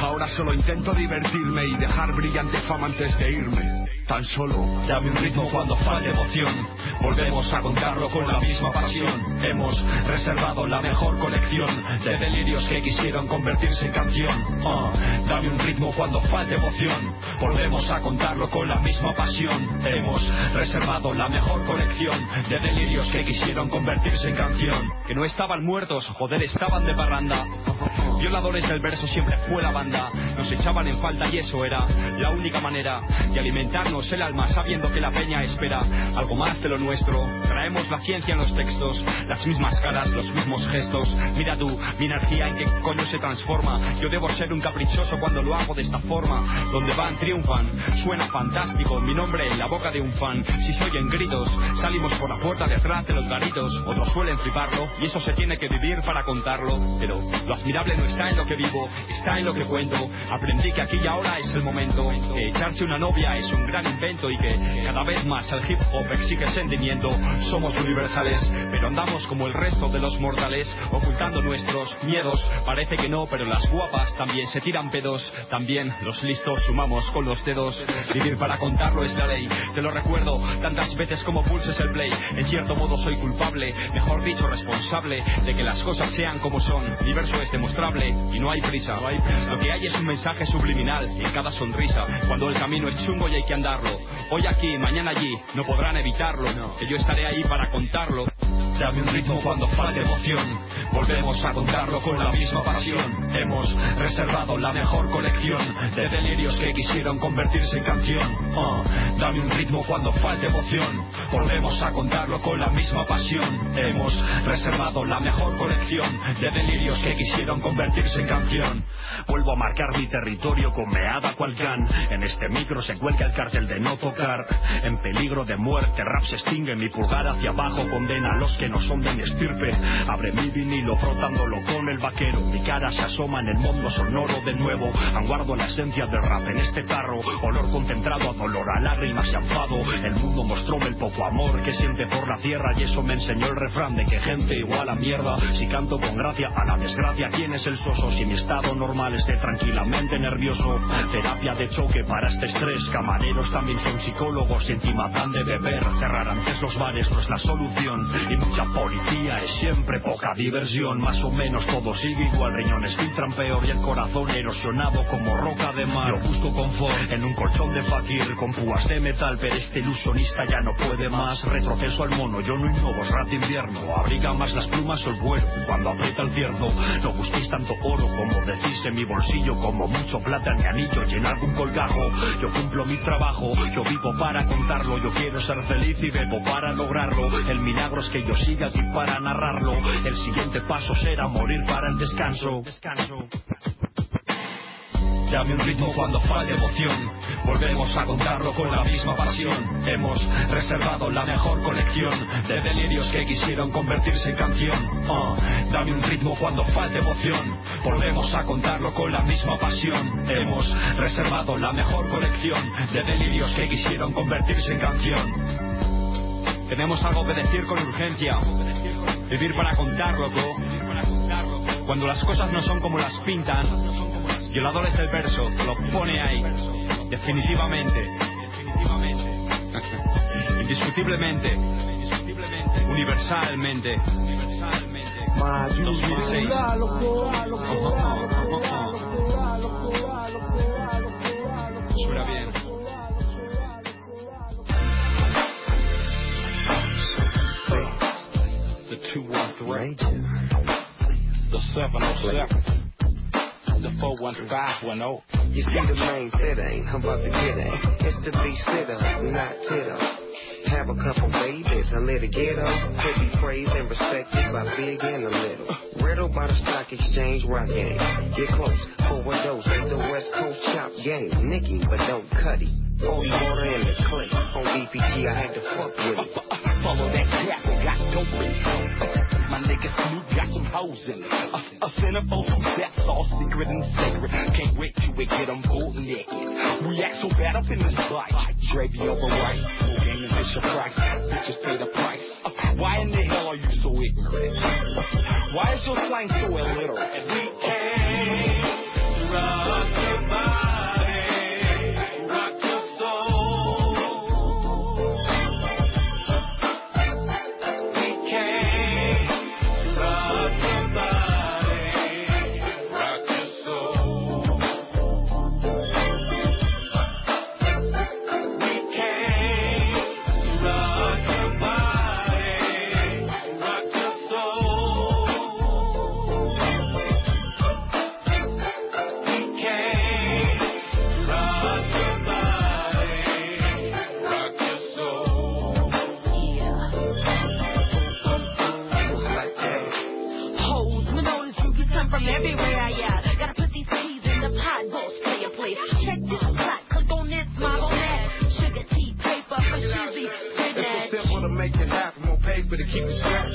Ahora solo intento divertirme y dejar brillante fama antes de irme. Tan solo Dame un ritmo cuando falte emoción. Volvemos a contarlo con la misma pasión. Hemos reservado la mejor colección de delirios que quisieron convertirse en canción. Ah, dame un ritmo cuando falte emoción. Volvemos a contarlo con la misma pasión. Hemos reservado la mejor colección de delirios que quisieron convertirse en canción. Que no estaban muertos, joder, estaban de parranda. Violadores del verso siempre fue la banda. Nos echaban en falta y eso era la única manera de el alma sabiendo que la peña espera algo más de lo nuestro. Traemos la ciencia en los textos, las mismas caras, los mismos gestos. Mira tú, mi energía en qué coño se transforma. Yo debo ser un caprichoso cuando lo hago de esta forma. Donde van, triunfan. Suena fantástico, mi nombre en la boca de un fan. Si se oyen gritos, salimos por la puerta de atrás de los garitos. Otros suelen fliparlo y eso se tiene que vivir para contarlo. Pero lo admirable no está en lo que vivo, está en lo que cuento. Aprendí que aquí y ahora es el momento. Echarse una novia es un gran invento y que cada vez más el hip hop exige sentimiento. Somos universales, pero andamos como el resto de los mortales, ocultando nuestros miedos. Parece que no, pero las guapas también se tiran pedos. También los listos sumamos con los dedos. Vivir para contarlo es la ley. Te lo recuerdo tantas veces como pulses el play. En cierto modo soy culpable, mejor dicho responsable, de que las cosas sean como son. Mi verso es demostrable y no hay prisa. Lo que hay es un mensaje subliminal en cada sonrisa. Cuando el camino es chungo y hay que Hoy aquí, mañana allí, no podrán evitarlo. Que yo estaré ahí para contarlo. Dame un ritmo cuando falte emoción. Volvemos a contarlo con la misma pasión. Hemos reservado la mejor colección de delirios que quisieron convertirse en canción. Ah, dame un ritmo cuando falte emoción. Volvemos a contarlo con la misma pasión. Hemos reservado la mejor colección de delirios que quisieron convertirse en canción. Vuelvo a marcar mi territorio con meada cual can. En este micro se cuelga el cartel de no tocar. En peligro de muerte, rap se extingue. Mi pulgar hacia abajo condena a los que no son de mi estirpe. Abre mi vinilo frotándolo con el vaquero. Mi cara se asoma en el mundo sonoro de nuevo. Aguardo la esencia del rap en este carro. Olor concentrado a dolor, a lágrimas y enfado. El mundo mostróme el poco amor que siente por la tierra. Y eso me enseñó el refrán de que gente igual a mierda. Si canto con gracia a la desgracia, ¿quién es el soso? Si mi estado normal esté tranquilamente nervioso. Terapia de choque para este estrés. Camareros también son psicólogos y encima dan de beber. Cerrar antes los bares no es la solución. Y mucha policía es siempre poca diversión. Más o menos todo sigue igual. Riñones filtran peor y el corazón erosionado como roca de mar. Yo busco confort en un colchón de fakir con púas de metal, pero este ilusionista ya no puede más. Retroceso al mono, yo no innovo, es rat invierno. Abriga más las plumas o el vuelo cuando aprieta el cierzo. No busquéis tanto oro como decís en mi bolsillo, como mucho plata en mi anillo y en algún colgajo. Yo cumplo mi trabajo, yo vivo para contarlo. Yo quiero ser feliz y bebo para lograrlo. El milagro es que yo siga aquí para narrarlo. El siguiente paso será morir para el descanso. Dame un ritmo cuando falte emoción. Volvemos a contarlo con la misma pasión. Hemos reservado la mejor colección de delirios que quisieron convertirse en canción. Ah, dame un ritmo cuando falte emoción. Volvemos a contarlo con la misma pasión. Hemos reservado la mejor colección de delirios que quisieron convertirse en canción. Tenemos algo que decir con urgencia. Vivir para contarlo. Cuando las cosas no son como las pintan, violadores del verso, lo pone ahí. Definitivamente. Indiscutiblemente. Universalmente. My, you 2006. my loco, Suena bien. The 213. The 707. The 41510. You see the main fit ain't about to get it. It's to be sitter, not titter. Have a couple babies, I let it get up. To be praised and respected by big and the little. Riddle by the stock exchange rock game. Get close for a dose the West Coast chop game. Nicky, but don't cut Holy water in the clip. On BPG, I had to fuck with it. Follow that gap, it got dope in it. My nigga Snoop got some hoes in it. A, centerfold some that's all secret and sacred. Can't wait till we get them bull naked. We act so bad up in this bike. Gravy over rice. Full game and Fisher Price. Bitches pay the price. Why in the hell are you so ignorant? Why is your slang so illiterate? We can't rock your body, paper to keep it scratch.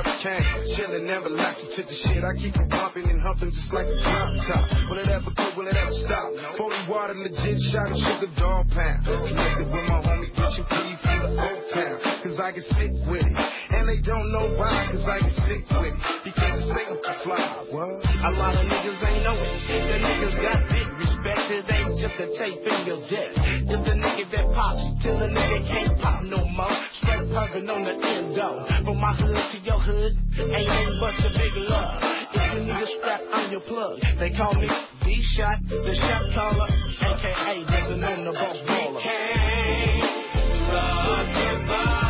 Picked off. Chillin', never relaxing to the shit. I keep it bumping and humping just like a drop top. Will it ever go? Will it ever stop? Holy water, legit shot of sugar dog pound. Connected with my homie, bitch and P from the old town. Cause I get sick with it. And they don't know why, cause I get sick with it. Because it's single to fly. What? A lot of niggas ain't know it. The niggas got big respect. It ain't just a tape in your dick. It's the nigga that pops till the nigga can't pop no more. Straight pumping on the endo. From my hood to your hood, ain't nothing but the big love. If you need a strap, I'm your plug. They call me D-Shot, the shot caller, aka Devin on the boss baller. Rock your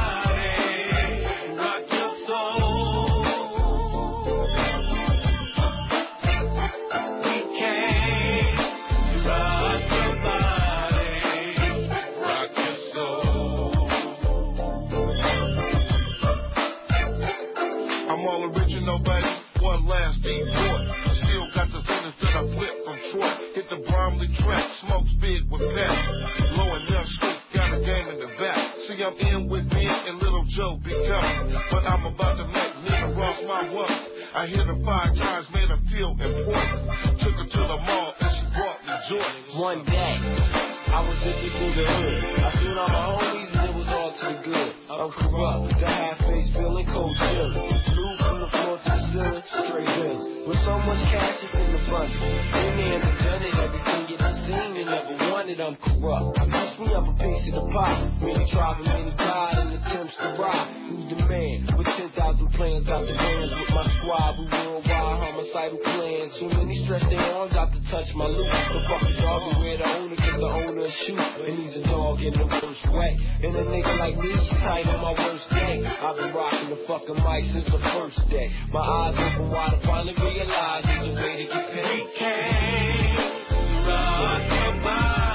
Track, smokes big with pep. Low young street, got a game in the back. See, I'm in with me and little Joe be coming. But I'm about to make Nina Ross my woman. I hit her five times, made her feel important. Took her to the mall and she brought me joy. One day, I was looking through the hood. I seen all my homies and it was all to the good. I'm corrupt, the half face feeling cold chillin'. Blue from the floor to the ceiling, straight villain. With so much cash, it's in the. Been there and done it, everything wanted, I'm corrupt. Push me up a piece of the pie. Many tribe and many died in attempts to rob. Who's the man? With 10,000 plans, got the bands with my squad. We worldwide homicidal plans. Too many stretch their arms out to touch my loot. The fucking dog will wear the owner, cause the owner is shoot. And he's a dog in the worst way. And a nigga like me, he's tight on my worst day. I've been rocking the fucking mic since the first day. My eyes open wide, I finally realize there's a way to get paid. Rock your body,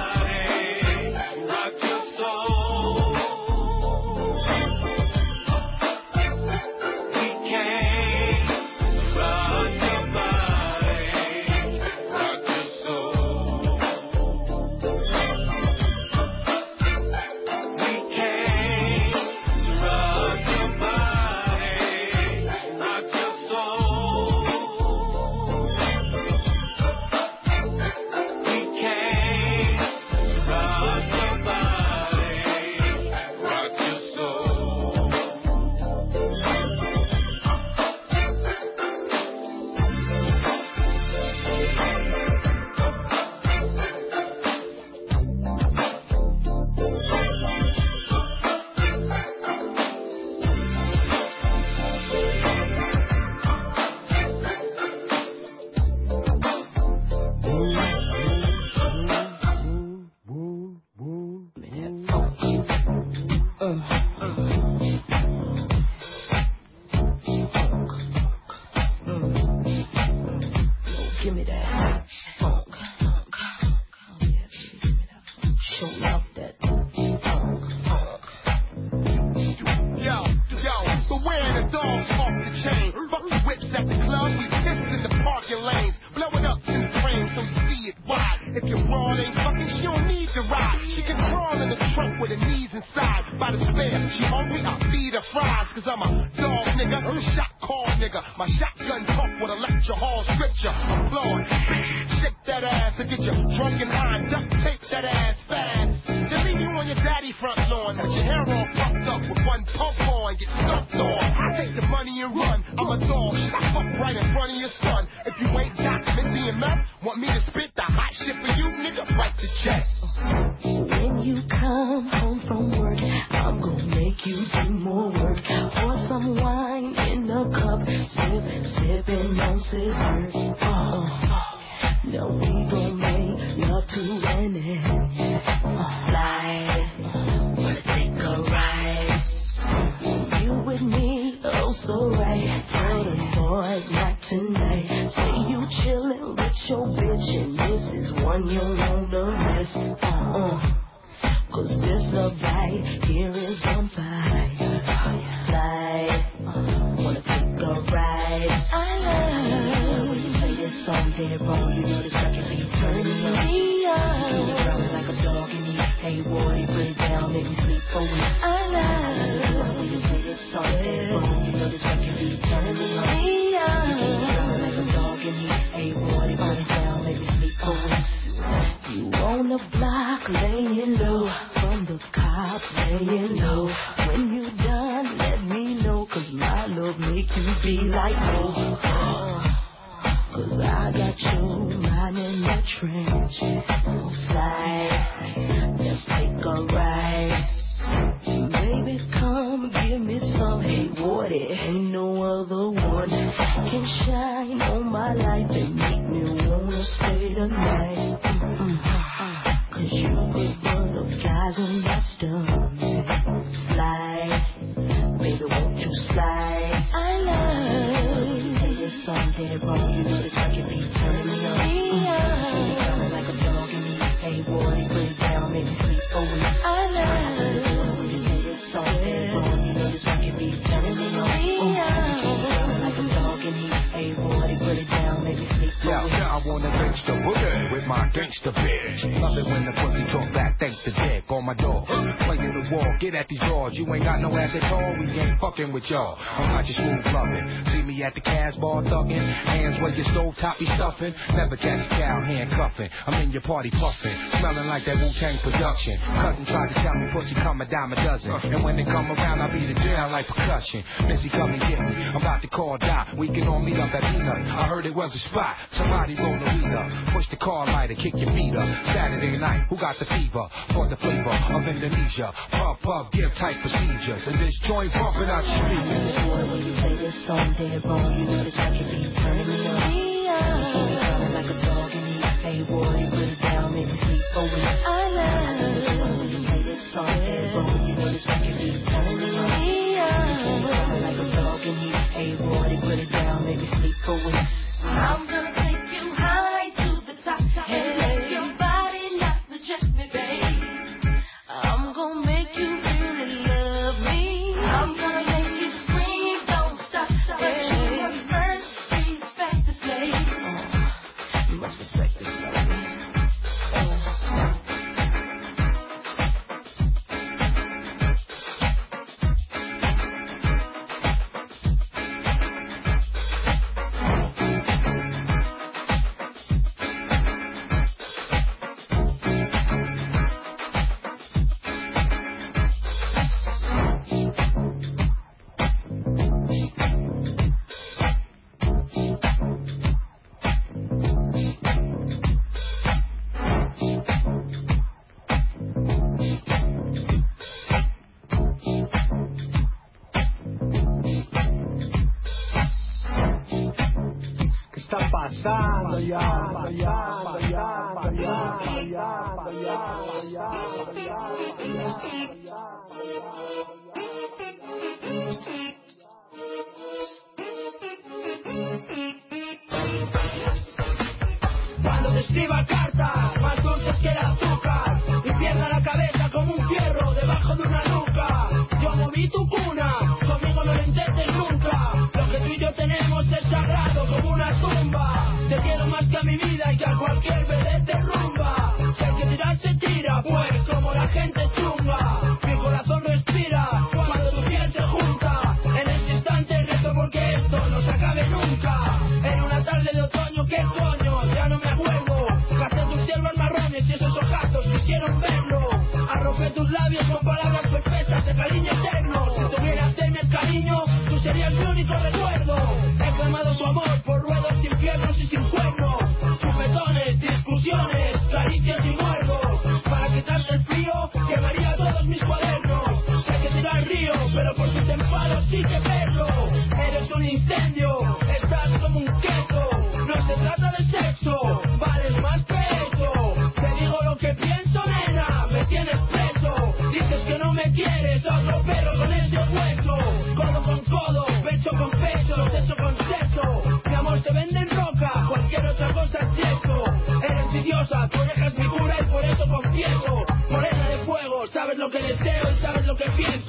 down, sleep for weeks. I you. You me on. Growling like a dog make me sleep for weeks. You on the block laying low from the cops laying low. When you done, let me know, cause my love make you be like oh, oh. Cause I got you mine in trench. The wall, get at these drawers. You ain't got no ass at all, we ain't fucking with y'all. I'm not your smooth loving. See me at the Cas bar thugging, hands where your stove top be stuffing. Never catch a cow handcuffing. I'm in your party puffing, smelling like that Wu Tang production. Cousin tried to tell me pussy come a dime a dozen, and when they come around I beat it down like percussion. Missy come and get me. I'm about to call Doc. We can all meet up at Peanut. I heard it was a spot. Somebody roll the weed up. Push the car lighter, kick your feet up. Saturday night, who got the fever? For the flavor of Indonesia. Puff, puff, give tight procedures. And this joint bumping out your speakers. Boy, when you play this song dead wrong, you know this record be turning me on. Sounding like a dog in me. Hey boy, put it down, make me sleep for weeks. I love when you play this song dead wrong, you know this record be turning me on. Sounding like a dog in me. Hey boy, put it down, make me sleep for weeks. I'm gonna take derrumba. Si hay que tirar, se tira, pues como la gente chunga. Mi corazón respira cuando tu piel se junta. En este instante rezo porque esto no se acabe nunca. En una tarde de otoño, ¿qué coño? Ya no me acuerdo. Gasté tus siervas marrones y esos ojatos quisieron verlo. Arrojé tus labios con palabras perfectas de cariño eterno. Si tuvieras temes cariño, tú serías mi único recuerdo. preciosa, tú eres y por eso confieso. Morena de fuego, sabes lo que deseo y sabes lo que pienso.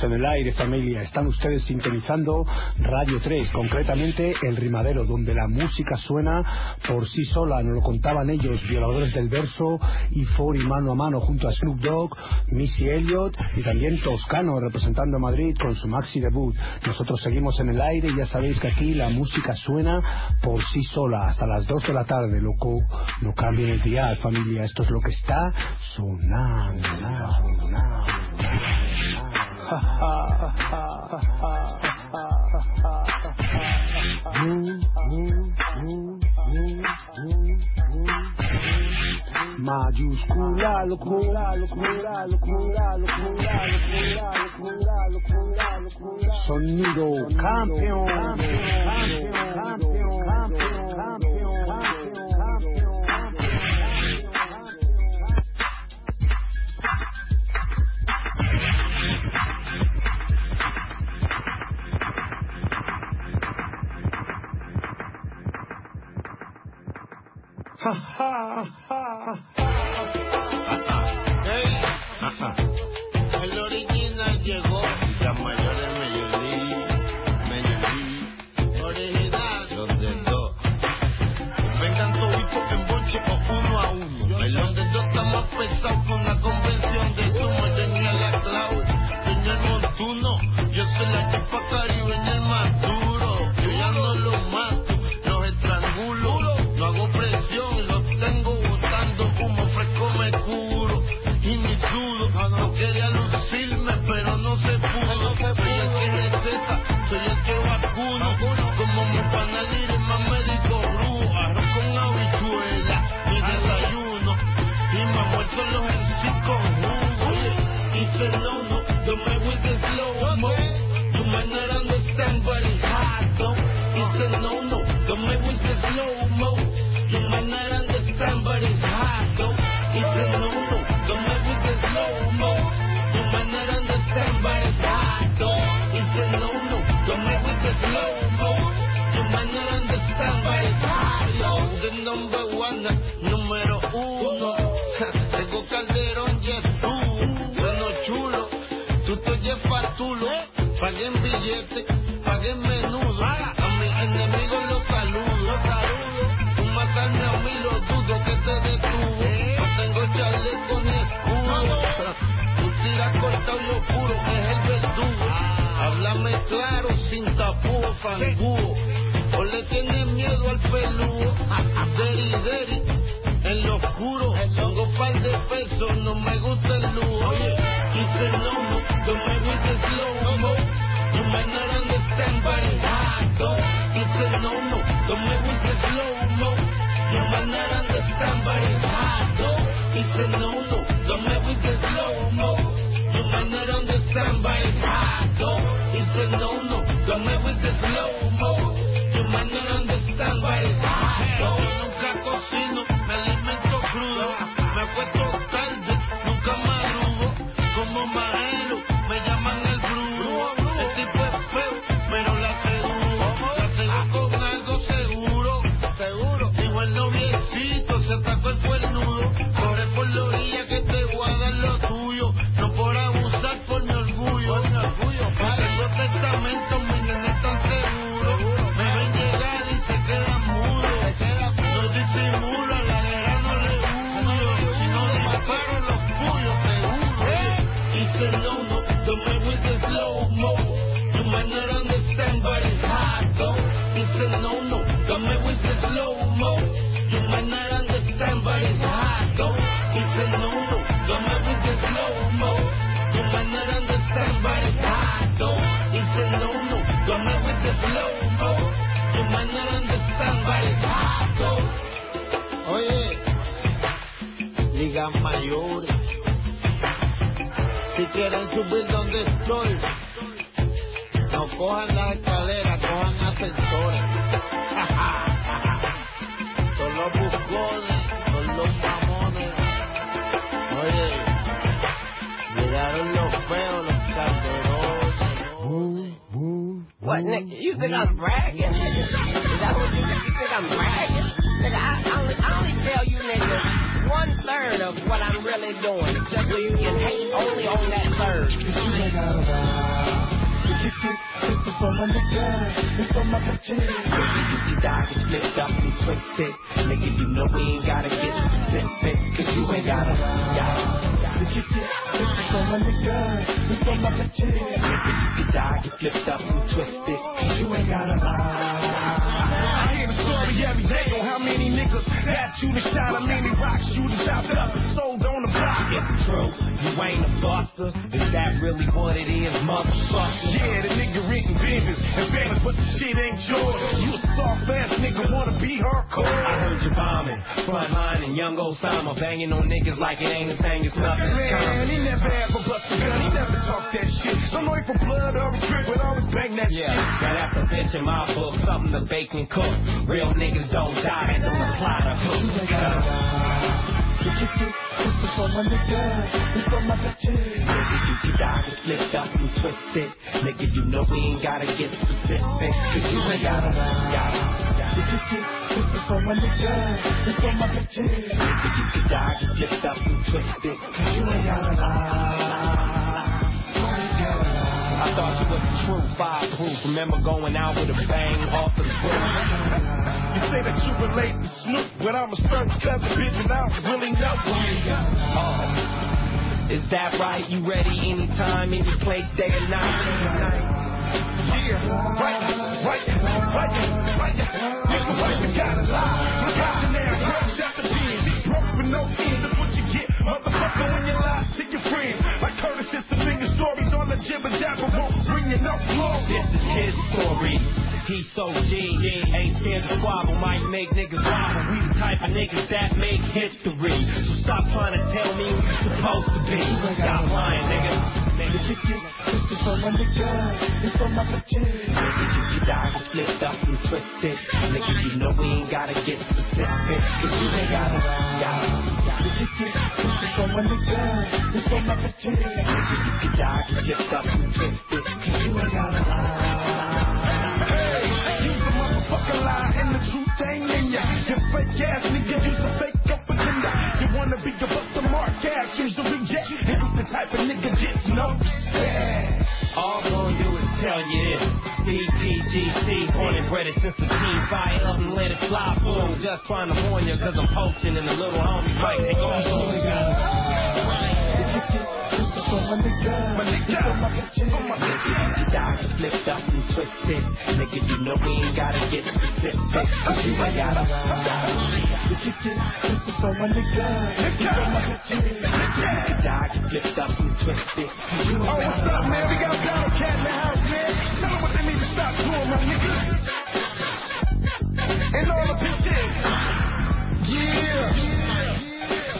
En el aire, familia. Están ustedes sintonizando Radio 3, concretamente El Rimadero, donde la música suena por sí sola. Nos lo contaban ellos, Violadores del Verso y Fori mano a mano, junto a Snoop Dogg, Missy Elliott y también Toscano, representando Madrid con su maxi debut. Nosotros seguimos en el aire y ya sabéis que aquí la música suena por sí sola hasta las 2 de la tarde, loco. No cambien el día, familia. Esto es lo que está sonando. Mayúscula, locura. Sonido campeón. Of what I'm really doing, for you hate only on that third. You die, get flipped up and twisted. Nigga, you know we ain't gotta get specific. Cause you ain't gotta, gotta. It's my bitches. You get flipped up and you ain't gotta I hear the story every day on how many niggas that you the shot, how many rock shooters out there sold on the block. It's true, you ain't a buster. Is that really what it is, motherfucker? Yeah, the nigga written business and famous, but the shit ain't yours. You a soft ass nigga, wanna be hardcore. I heard you bombing, frontline and young old banging on niggas like it ain't the same as nothing. Man, he never ever bust a gun, he never talk that shit. Don't know if for blood or a trip, but always bang that Yeah, shit. now that's a bitch in my book, something to bake and cook. Real niggas don't die, that don't apply to hook. This is for my nigga, it's for my bitches. Nigga, you can die, get flipped up and twisted. Nigga, you know we ain't gotta get specific. Cause you ain't gotta, gotta. This is for my nigga, it's for my bitches. Nigga, you can die, get flipped up and twisted. Cause you. I thought you was a true fireproof. Remember going out with a bang off of the roof. You say that you relate to Snoop, but I'm a type of bitch and I don't really know. Oh. Is that right? You ready anytime, any place, day or night? Yeah, right, right, right, right. Right, you gotta lie. Look out the now, crash out the beans. Broke for no end, that's what you get. Motherfucker, when you lie to your friends. Like Curtis is the finger stories on the jibber jabber, won't bring you no flow. This is his story. He's so G, ain't scared to squabble, might make niggas wobble. We the type of niggas that make history. So stop trying to tell me who you supposed to be. Stop lying, nigga. Nigga, This is for my nigga, it's for my bitches. Nigga, you get flipped up and twisted. Nigga, you know we ain't gotta get specific. Cause you ain't gotta, gotta, You and the in ya. You fake ass nigga, use fake propaganda. You wanna be the buster mark ass, use a reject. The type of nigga gets no. Yeah. All gonna do is tell you this. DPGC, born and bred it since the teen. Fire up and let it fly. Boom, just trying to warn you, cause I'm poaching and the little homie might take off. My nigga. My nigga. My bitches. My bitches. The dots are flipped up and twisted. Nigga, you know we ain't gotta get specific. You ain't gotta. The kitchen. This is for my nigga. Nigga. My bitches. The dots are flipped up and twisted. Oh, what's up, man? We got a Battle Cat in the house, man. Tell them what to stop my nigga. And all the bitches. Yeah.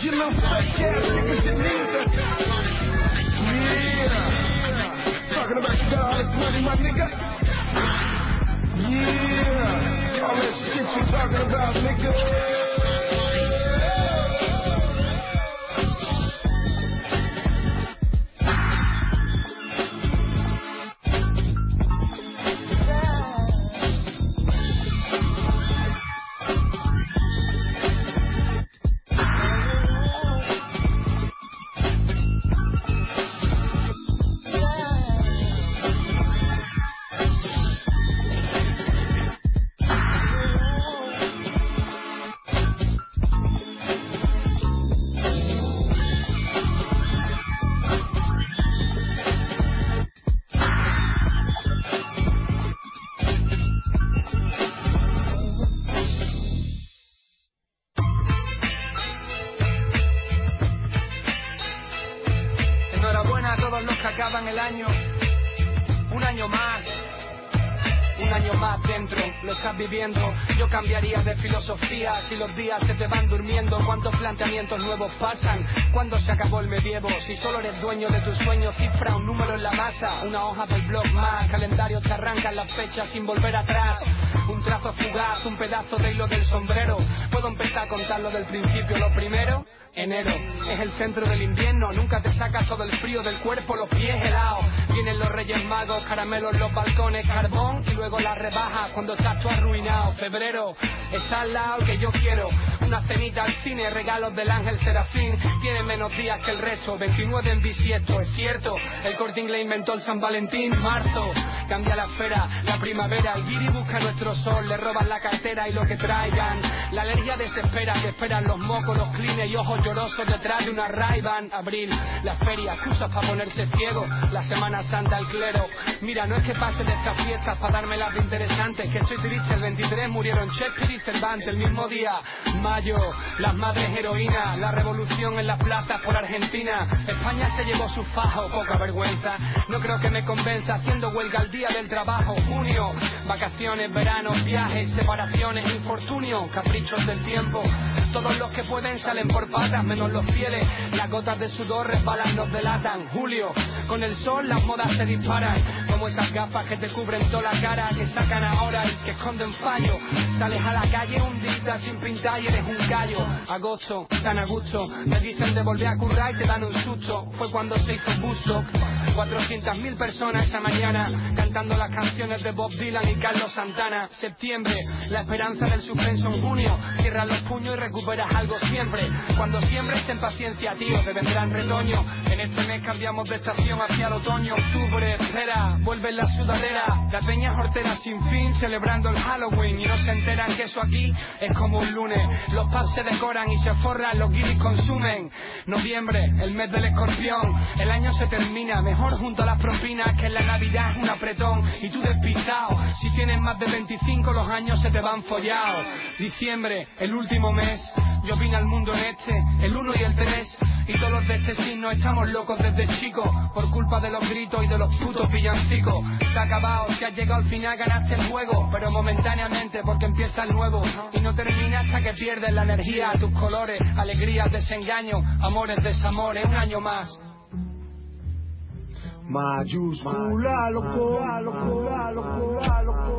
You little fake ass niggas, you need to. Yeah. Talking about you got all this money, my nigga. Yeah. All that shit you talking about, nigga. Si los días se te van durmiendo. ¿Cuántos planteamientos nuevos pasan? ¿Cuándo se acabó el medievo? Si solo eres dueño de tus sueños, cifra un número en la masa. Una hoja del blog más, calendario te arrancan las fechas sin volver atrás. Un trazo fugaz, un pedazo de hilo del sombrero. Puedo empezar a contarlo del principio. Lo primero, Enero es el centro del invierno, nunca te sacas todo el frío del cuerpo, los pies helados. Vienen los reyes magos, caramelos los balcones, carbón y luego la rebaja cuando estás tú arruinado. Febrero está al lado que yo quiero, una cenita al cine, regalos del ángel serafín. Tiene menos días que el resto, 29 en bisiesto, es cierto. El corte inglés inventó el San Valentín, marzo cambia la esfera, la primavera, el guiri busca nuestro sol, le roban la cartera y lo que traigan. La alergia desespera, que esperan los mocos, los clines y ojos llorosos detrás de una Ray-Ban. Abril, la feria, excusas para ponerse ciego. La Semana Santa, el clero. Mira, no es que pase de estas fiestas para darme las interesantes. Que estoy triste, el 23 murieron Shakespeare y Cervantes el mismo día. Las madres heroínas, la revolución en las plazas por Argentina. España se llevó su fajo, poca vergüenza. No creo que me convenza haciendo huelga al día del trabajo. Junio, vacaciones, veranos, viajes, separaciones, infortunio, caprichos del tiempo. Todos los que pueden salen por patas, menos los fieles. Las gotas de sudor resbalan, nos delatan. Julio, con el sol las modas se disparan. Como esas gafas que te cubren toda la cara, que sacan ahora y que esconden fallo. Sales a la calle un día sin pintar y eres un gallo. Agosto, tan a gusto. Me dicen de volver a currar y te dan un susto. Fue cuando se hizo busto. 400.000 personas esta mañana cantando las canciones de Bob Dylan y Carlos Santana. Septiembre, la esperanza del suspenso en junio. Cierras los puños y recuperas algo siempre. Cuando siembres ten paciencia, tío, te vendrán retoño. En este mes cambiamos de estación hacia el otoño. Octubre, espera, vuelve la sudadera. Las peñas horteras sin fin celebrando el Halloween. Y no se enteran que eso aquí es como un lunes. Los pubs se decoran y se forran, los guiris consumen. Noviembre, el mes del escorpión. El año se termina, mejor junto a las propinas que en la Navidad es un apretón. Y tú despistado, si tienes más de 25 los años se te van follados. Diciembre, el último mes. Yo vine al mundo en este, el 1 y el 3. Y todos de este signo estamos locos desde chicos. Por culpa de los gritos y de los putos villancicos. Se ha acabado, si has llegado al final ganaste el juego. Pero momentáneamente porque empieza el nuevo. Y no termina hasta que pierdes la energía, tus colores, alegrías, desengaños, amores, desamores. Un año más. Mayúscula, loco, loco, loco, loco,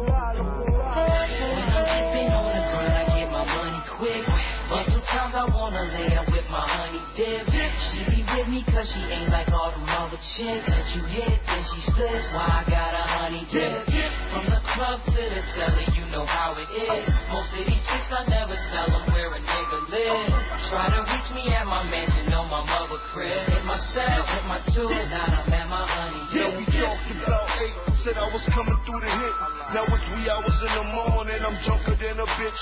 Sipping on the grind, I get my money quick. But sometimes I wanna lay up with my honey dip. She be with me cause she ain't like all them other chicks that you hit and she splits. Why I got a honey dip? From the club to the telly, you know how it is. Most of these chicks I never crib. Hit myself, hit my tools, now I'm at my honey was coming through the hit. Now it's wee hours in the morning, I'm drunker than a bitch.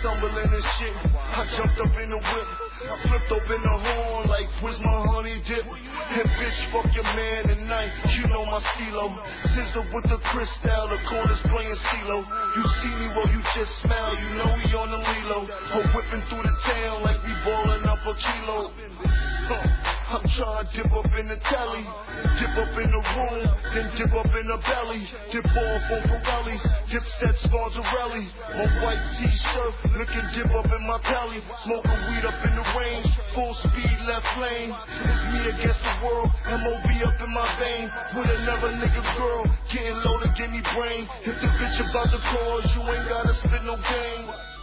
Stumbling and shit, I jumped up in the whip. I flipped open the horn like, where's my honey dip? And bitch, fuck your man tonight, you know my stilo. Scissor with the crystal, the corners playing CeeLo. You see me, well you just smell, you know we on the reload. Or whipping through the town like we balling up a kilo. Huh. I'm trying to dip up in the telly, dip up in the room, then dip up in the belly, dip off on Pirellis, dip set Sponsorelli, my white t-shirt, looking dip up in my belly, smoking weed up in the range, full speed left lane, it's me against the world, MOB up in my vein, with another nigga girl, getting to give me brain, if the bitch about the cause, you ain't gotta spit no game.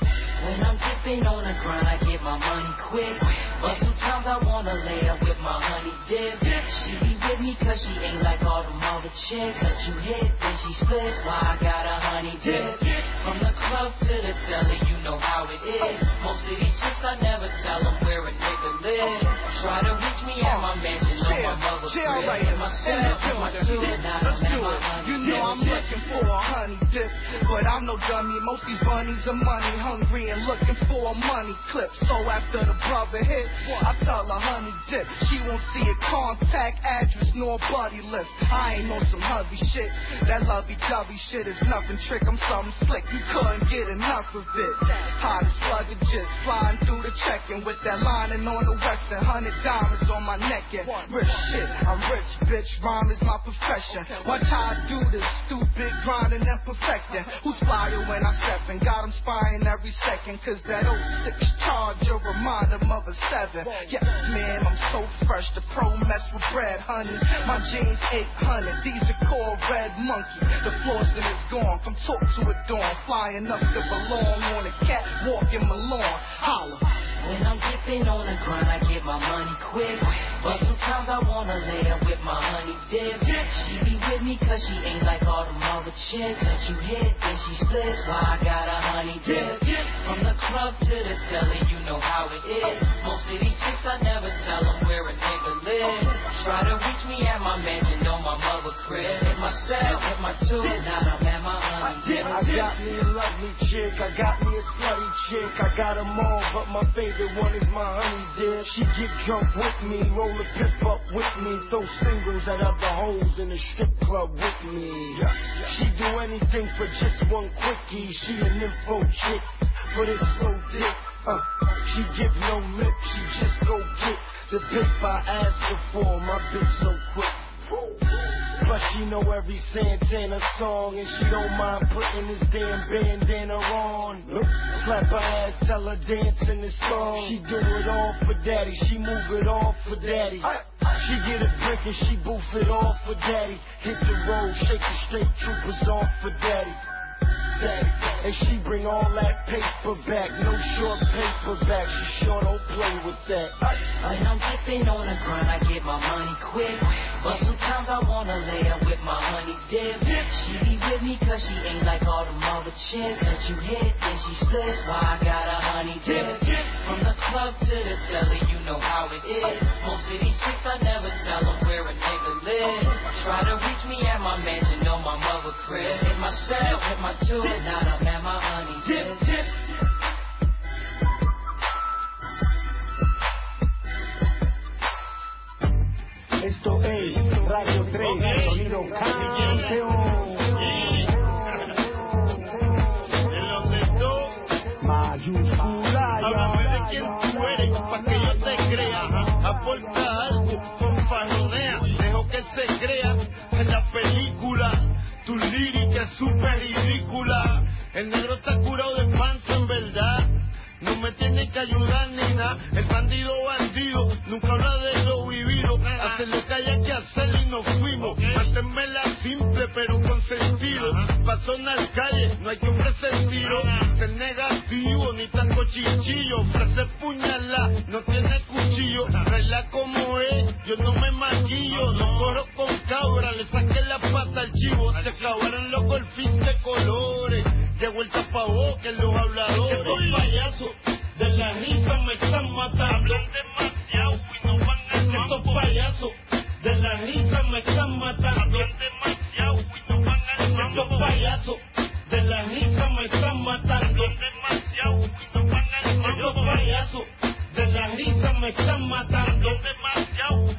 When I'm dipping on the grind, I get my money quick. But sometimes I wanna lay up with my honey dip. She be with me cause she ain't like all them other chicks. That you hit, then she splits. Why I got a honey dip. From the club to the telly, you know how it is. Most of these chicks, I never tell them where a nigga live. Try to reach me at my mansion on my mother's Yeah, right. In my in my two, Let's do it. You know I'm looking for a honey dip, but I'm no dummy. Most these bunnies are money hungry and looking for a money clip. So after the brother hit, I tell her honey dip. She won't see a contact address nor a buddy list. I ain't on some hubby shit. That lovey-dovey shit is nothing trick. I'm something slick. You couldn't get enough of it. Hot as slugger just flying through the checking with that lining on the western. Hundred diamonds on my neck and rich shit. I'm rich, bitch. Rhyme is my profession. Watch how I do this stupid grinding and perfecting. Uh-huh. Who's flyer when I step and in? Got 'em spying every second. Cause that 06 charge, you remind 'em of a seven. Yes, man, I'm so fresh. The pro mess with bread, honey. My jeans 800. These are called red monkey. The flossing is gone. Come talk to a dawn. Flying up to belong on a cat walking my lawn. Holla. When I'm dipping on the I get my money quick. But sometimes I wanna lay up with my honey dip. She be with me cause she ain't like all them other chicks that you hit, then she splits. Why I got a honey dip. From the club to the telly, you know how it is. Most of these chicks, I never tell them where a nigga live. Try to reach me at my mansion on my mother crib. Hit my cell, hit my two, now I'm at my honey dip. I got me a lovely chick, I got me a slutty chick, I got 'em all, but my favorite one is my honey dip. She get drunk with me, roll a pip up with me, throw singles at other hoes in the strip club with me. She do anything for just one quickie, she an info chick for this slow dick. Uh, she give no lip, she just go get the paper I ask her for, my bitch so quick. Plus she know every Santana song and she don't mind putting this damn bandana on. Slap her ass, tell her dance in this song. She do it all for daddy, she move it all for daddy. She get a drink and she boof it all for daddy. Hit the road, shake the straight troopers off for daddy. And she bring all that paper back, no short paper back. She sure don't play with that. When I'm dipping on the grind, I get my money quick. But sometimes I wanna lay up with my honey dip. She be with me cause she ain't like all them other chicks that you hit, then she splits. Why I got a honey dip. From the club to the telly, you know how it is. Most of these chicks, I never tell them where a nigga live. Try to reach me at my mansion mother crib. Hit my cell, hit my two, now I'm at my honey dip. Esto es Radio 3, sonido campeón. Mayúscula Háblame de quién tú eres para que yo te crea. Aporta algo, súper ridícula. El negro está curado de panza en verdad. No me tiene que ayudar ni nada. El bandido bandido nunca habla de lo vivido. Hace lo que haya que hacer y nos fuimos. la simple pero con sentido. Pasó en las calles, no hay que ofrecer tiro. Ser negativo ni tan cochichillo. Ofrecer puñalada, no tiene cuchillo. Regla como es, yo no me maquillo. No corro con cabra, le saqué la pata al chivo. Se acabaron los golfis de colores. Llegó el en los habladores. Estos payasos de la risa me están matando. Hablan demasiado y no van a Estos payasos de la risa me están matando. Hablan demasiado estos payasos de la rica me están matando. Demasiado. Estos payasos de la risa me están matando. Demasiado.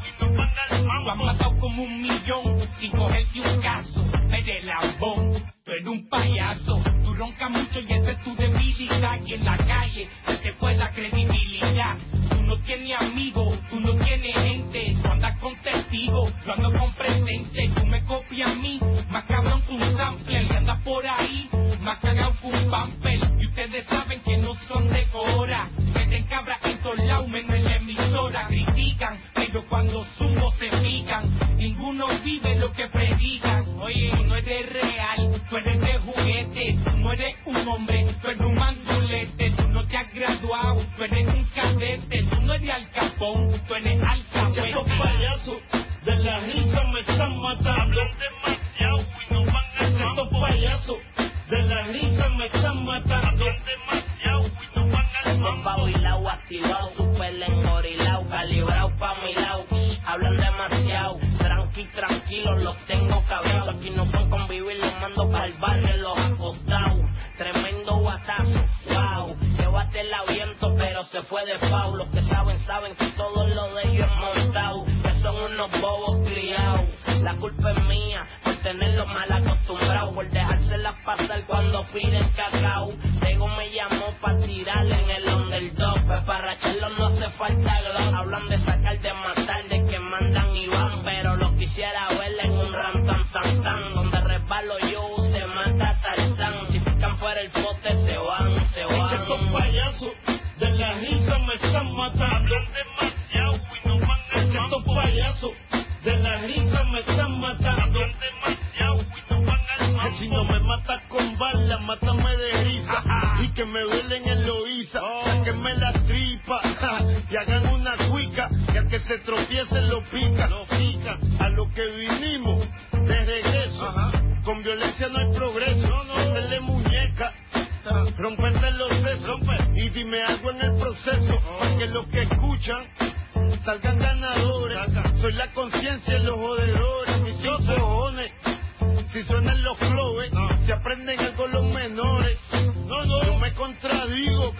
Has matado como un millón sin cogerte un caso. Me de lambón, pero un payaso. Tú roncas mucho y esa es tu debilidad. Y en la calle se te fue la credibilidad. Tú no tienes amigos, tú no tienes yo ando con presente. Tú me copias a mí, más cabrón que un sampler. Y andas por ahí, más cagado que un pamper. Y ustedes saben que no son de cora. Meten cabra en todos lados, menos en la emisora. Critican, pero cuando sumo se pican. Ninguno vive lo que predican. Oye, no eres real, tú eres de juguete. Tú no eres un hombre, tú eres un mandulete. Tú no te has graduado, tú eres un cadete. Tú no eres matando. demasiado y no van al Estos payasos de la risa me están matando. demasiado y no van al mambo. bailao, activado, super engorilao, calibrao pa' mi lado. Hablan demasiado, tranqui, tranquilo, los tengo cabreados. Aquí no pueden convivir, los mando para el barrio, los acostados. Tremendo guatazo, wow. Llévate el aviento, pero se fue de pau. Los que saben, saben culpa es mía por tenerlos mal acostumbrados. Por dejárselas pasar cuando piden cacao. Tego me llamó para tirarle en el underdog. Pues para racharlo no hace falta glow. Hablan de sacar, de matar, de que mandan y van. Pero lo quisiera ver en un ram tan tan tan. Donde resbalo yo, se mata Tarzán. Si pican fuera el pote, se van, se van. Estos payasos de la risa me están matando. Balas, mátame de risa. Y que me velen en Loíza, sáquenme la tripa. y hagan una cuica, que al que se tropiece lo pica. A lo que vinimos de regreso. Con violencia no hay progreso. No, no. Muñeca. Romperte los sesos y dime algo en el proceso para que los que escuchan salgan ganadores. Soy la conciencia en los joderores,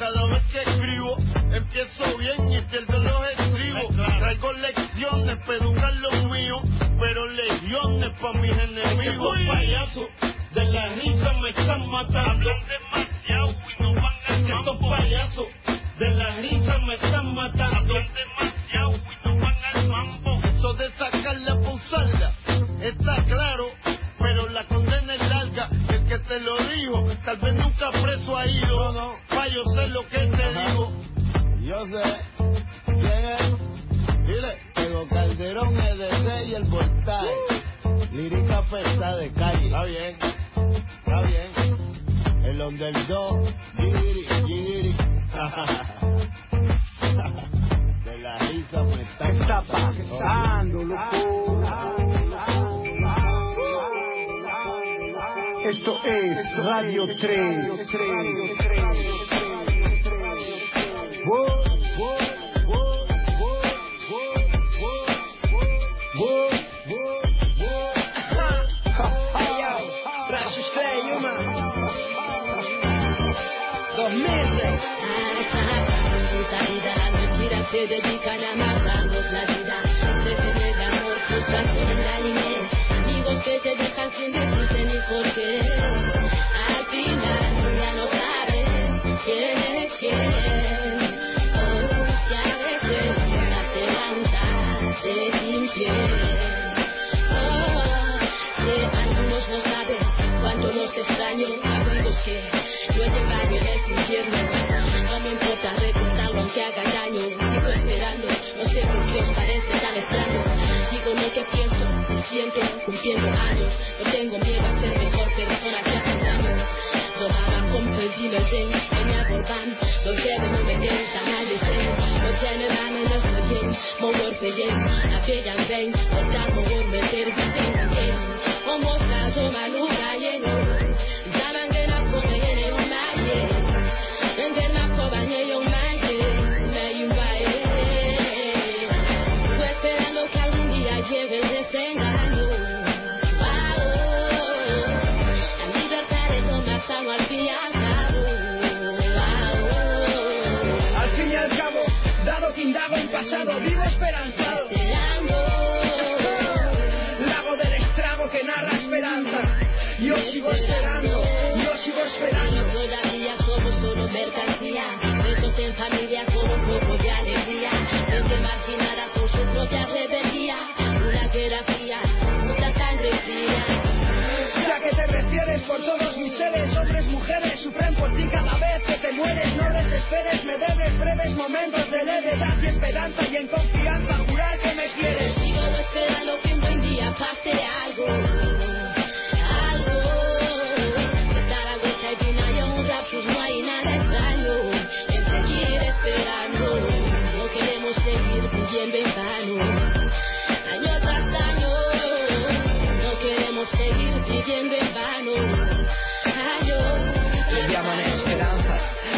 cada vez que escribo. Empiezo bien y pierdo los estribos. Traigo lecciones para educar los míos, pero legiones para mis enemigos. payasos de la risa me están matando. demasiado y no van a Estos payasos de la risa me están matando. demasiado y no van al mambo. Eso de sacarla pa' usarla está claro, pero la condena es larga. El que te lo dijo, tal vez nunca preso ha ido. No, no. Yo sé lo que te digo. Yo sé quién es. Dile, Tego Calderón, EDC y el Voltaje. Lírica pesada de calle. Está bien, está bien. El underdog, Gigiri, Gigiri. De la risa me está, está pasando, loco? Esto es Radio 3. Se dedican a la vida. Amor. Amigos que te dejan sin infierno. No me importa recordarlo aunque haga daño. Sigo esperando, no sé por qué parece tan extraño. Digo lo que pienso, siento, cumpliendo años. No tengo miedo a ser mejor persona que hace. No hagan comprensible den, venía por van. Los dedos no me piensan a decir. No tienen ramen, no bien. Mover se yen, aquella ven. No está mover, me terminen bien. Como caso maluca lleno. Vivo esperanzado. Lago del estrago que narra esperanza. Yo sigo esperando, yo sigo esperando. Todavía somos solo mercancía, presos en familia con un poco de alegría. Gente marginada por su propia rebeldía, una guerra fría, mucha sangre fría. Ya que te refieres por todos mis seres, hombres, mujeres, sufren por ti cada vez que te mueres. No me debes breves momentos de levedad y esperanza y en confianza jurar que me quieres. Sigo esperando que un buen día pase algo. Algo. Zaragoza y Vina y un rapsus no hay nada extraño en seguir esperando. No queremos seguir viviendo en vano. Año tras año. No queremos seguir viviendo en vano. Año. Llaman esperanza.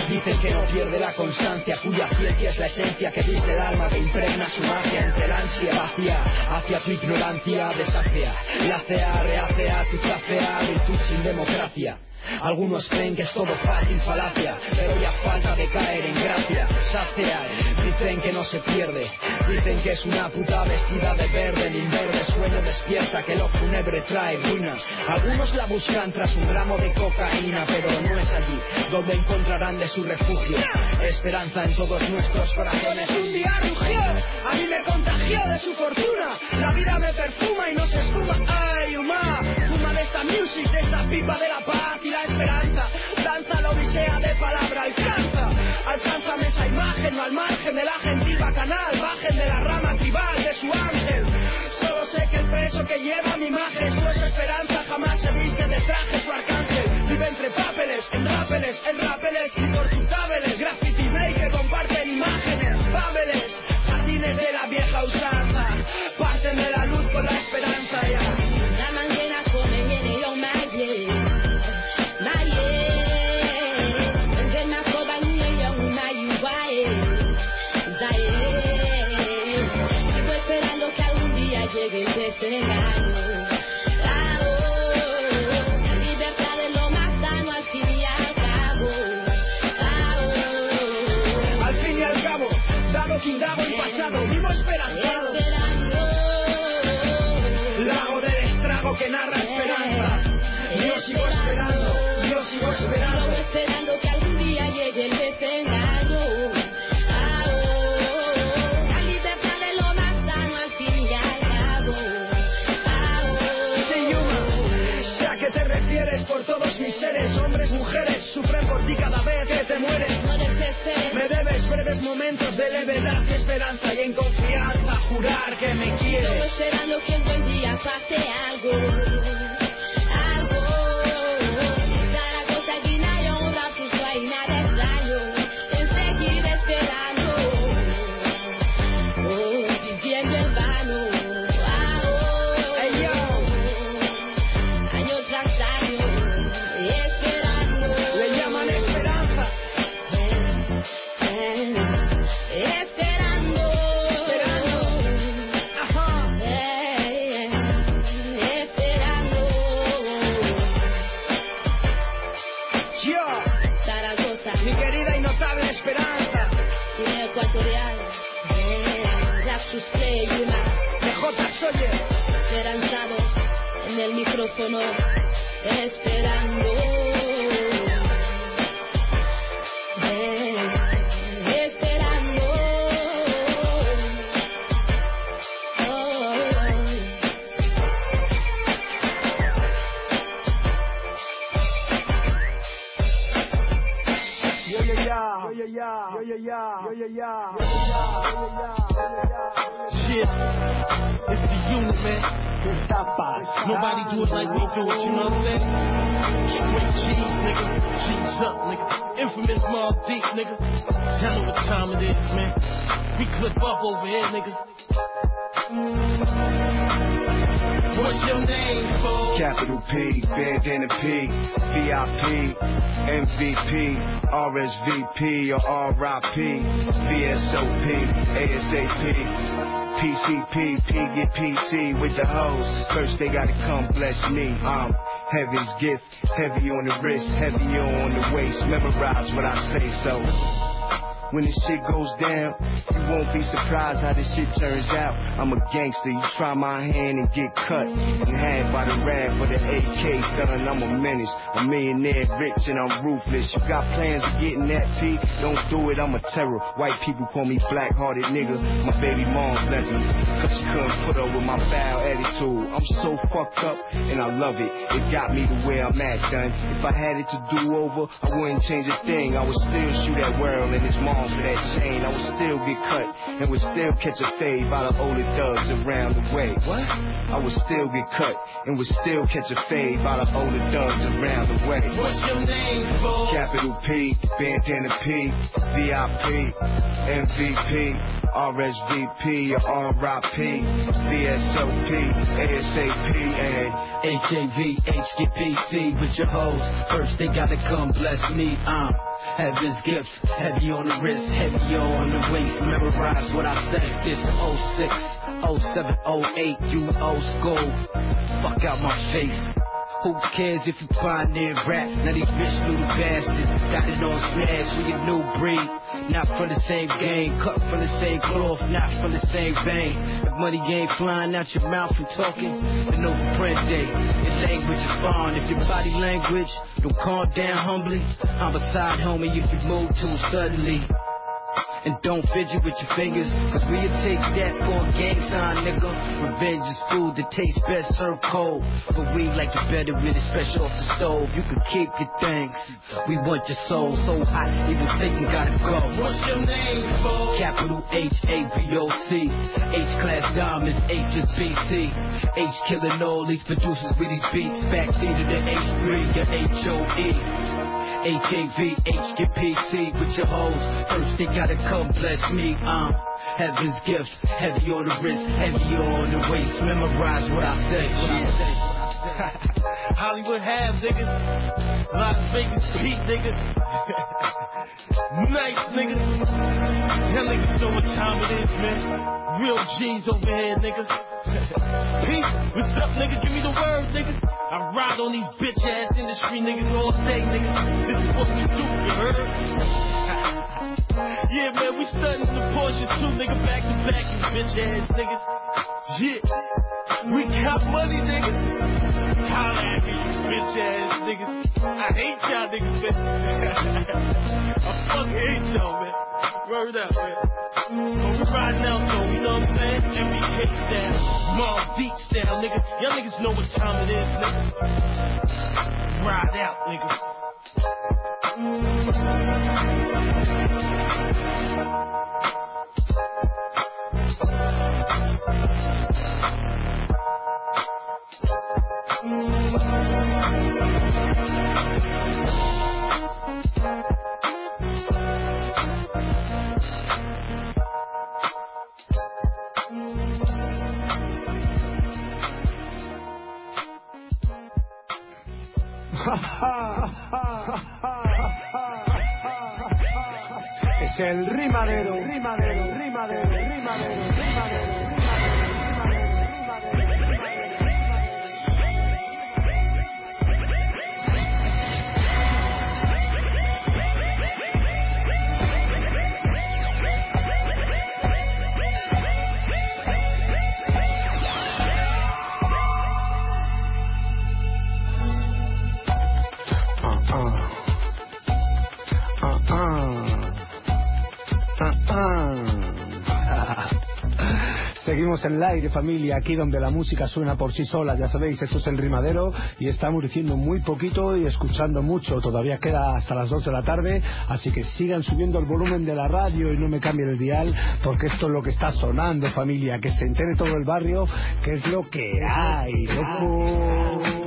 Dicen que no pierde la constancia, cuya ciencia es la esencia que viste el alma, que impregna su magia entre la ansia vacía, hacia tu ignorancia desafía, la cea, reacea, tu placea, virtud sin democracia. Algunos creen que es todo fácil, falacia, pero ya falta de caer en gracia, saciar. Dicen que no se pierde, dicen que es una puta vestida de verde, el inverde sueño despierta que lo fúnebre trae ruinas. Algunos la buscan tras un gramo de cocaína, pero no es allí donde encontrarán de su refugio. Esperanza en todos nuestros corazones. Un día rugió, a mí me contagió de su fortuna. La vida me perfuma y no se espuma. Ay, music, de esta pipa de la paz y la esperanza. Danza la odisea de palabra, alcanza. Alcánzame esa imagen, no al margen de la gentiva canal. Bajen de la rama tribal de su ángel. Solo sé que el peso que lleva mi imagen no es esperanza. Jamás se viste de traje su arcángel. Vive entre papeles, en rápeles, en rápeles y por tutábeles. Graffiti que comparten imágenes, pabeles. Jardines de la vieja usanza. Parten de la luz con la esperanza ya. Indago el pasado, vivo esperanzado. Lago del estrago que narra esperanza. Yo sigo esperando, yo sigo esperando. Esperando que algún día llegue el desengaño. Por todos mis seres, hombres, mujeres, sufren por ti cada vez que te mueres. Me debes breves momentos de levedad y esperanza y en confianza jurar que me quieres. esperando que un buen día pase. Algo. Soyer. Esperanzados en el micrófono. Esperando. Eh, Esperando. Oh. Yo, yo, ya. Yo, yo, ya. Yo, yo, ya. Yo, yo, ya. Shit, it's the unit, man. Nobody do it like we do it, you know what I'm saying? Straight G's, nigga. G's up, nigga. Infamous Mobb Deep, nigga. Tell me what time it is, man. We clip up over here, nigga. What's your name, fool? Capital P, Bandana P, VIP, MVP, RSVP or RIP, VSOP, ASAP. PCP, P get PC with the hoes. First they gotta come bless me. Um, heaven's gift, heavy on the wrist, heavier on the waist. Memorize what I say so. When this shit goes down. You won't be surprised how this shit turns out. I'm a gangster, you try my hand and get cut in half by the rap for the AK gun. I'm a menace, a millionaire rich and I'm ruthless. You got plans of getting that P? Don't do it, I'm a terror. White people call me black hearted nigga. My baby mom left me, cause she couldn't put up with my foul attitude. I'm so fucked up and I love it. It got me to where I'm at, son. If I had it to do over, I wouldn't change a thing. I would still shoot that world and his mom for that chain. I would still get cut and would still catch a fade by the older thugs around the way. What? I would still get cut and would still catch a fade by the older thugs around the way. What's your name, fool? Capital P, Bandana P, VIP, MVP, RSVP, RIP, VSOP, ASAP, and HAV, HKPC with your hoes. First they gotta come bless me. Uh, heaven's gift, heavy on the wrist, heavy on the waist. Memorize what I said. This 06, 07, 08, you old school. Fuck out my face. Who cares if you pioneer rap? Now these rich little bastards got it on smash with your new breed. Not from the same game, cut from the same cloth, not from the same vein. If money ain't flying out your mouth and talking, then no prende. Your language is fine. If your body language don't calm down humbly, homicide homie if you move too suddenly. And don't fidget with your fingers, cause we'll take that for a gang sign, nigga. Revenge is food that tastes best served cold. But we like it better with it fresh off the stove. You can keep your thanks. We want your soul so hot, even Satan gotta go. What's your name, fool? Capital H A V O C. H class diamonds, H is B C. H killing all these producers with these beats. Back to the H3, your H O E. HAV, HKPC with your hoes. First they gotta come bless me. Um, heaven's gift, heavy on the wrist, heavy on the waist. Memorize what I say. What I say. Hollywood have, nigga. Las Vegas Pete, nigga. nice, nigga. Y'all niggas know what time it is, man. Real G's over here, nigga. Pete, what's up, nigga? Give me the word, nigga. I ride on these bitch ass industry niggas all day, nigga. This is what we do, you heard? yeah, man, we stunning the Porsche too, nigga. Back to back, you bitch ass niggas. Yeah, we got money, nigga. Holla at me, you bitch ass niggas. I hate y'all niggas, man. I fucking hate y'all, man. Word up, man. Riding out though, you know what I'm saying? MBK style, Mobb Deep style, nigga. Y'all niggas know what time it is, nigga. Ride out, nigga. Mm. Es el rimadero, rimadero, rimadero, rimadero, rimadero. Seguimos en el aire, familia, aquí donde la música suena por sí sola, ya sabéis, esto es el rimadero y estamos diciendo muy poquito y escuchando mucho, todavía queda hasta las 2 de la tarde, así que sigan subiendo el volumen de la radio y no me cambien el dial, porque esto es lo que está sonando, familia, que se entere todo el barrio, que es lo que hay, loco.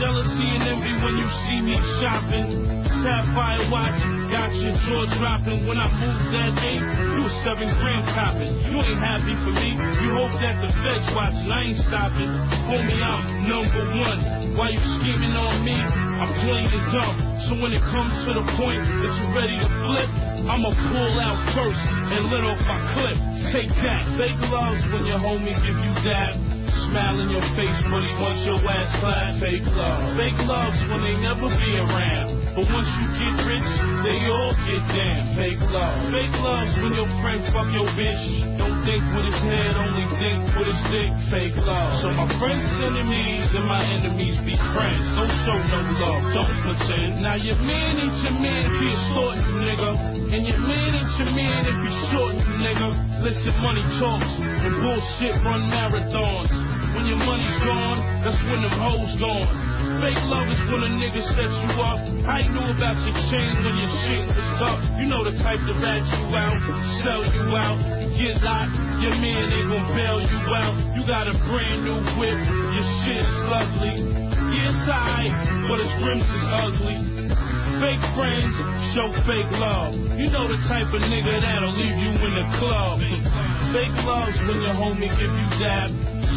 Jealousy and envy when you see me shopping. Sapphire watch, got your jaw dropping. When I moved that eight, you seven grand copping. You ain't happy for me. You hope that the feds watching. I ain't stopping. Homie, I'm number one. Why you scheming on me? I'm playing it dumb. So when it comes to the point that you're ready to flip, I'ma pull out first and let off my clip. Take that. Fake loves when your homie give you that. Smile in your face, but he wants your ass flat. Fake love. Fake loves when they never be around. But once you get rich, they all get down. Fake love. Fake loves when your friend fuck your bitch. Don't think with his head, only think with his dick. Fake love. So my friends' enemies and my enemies be friends. Don't show no love, don't pretend. Now your man ain't your man if he short, nigga. And your man ain't your man if he short, nigga. Listen, money talks and bullshit run marathons. When your money's gone, that's when them hoes gone. Fake love is when a nigga sets you up. I ain't knew about your chain when your shit was tough. You know the type to rat you out, sell you out, get locked. Your man ain't gon' bail you out. You got a brand new whip, your shit is lovely. Yeah, it's alright, but his rims is ugly. Fake friends show fake love. You know the type of nigga that'll leave you in the club. Fake loves when your homie give you dap.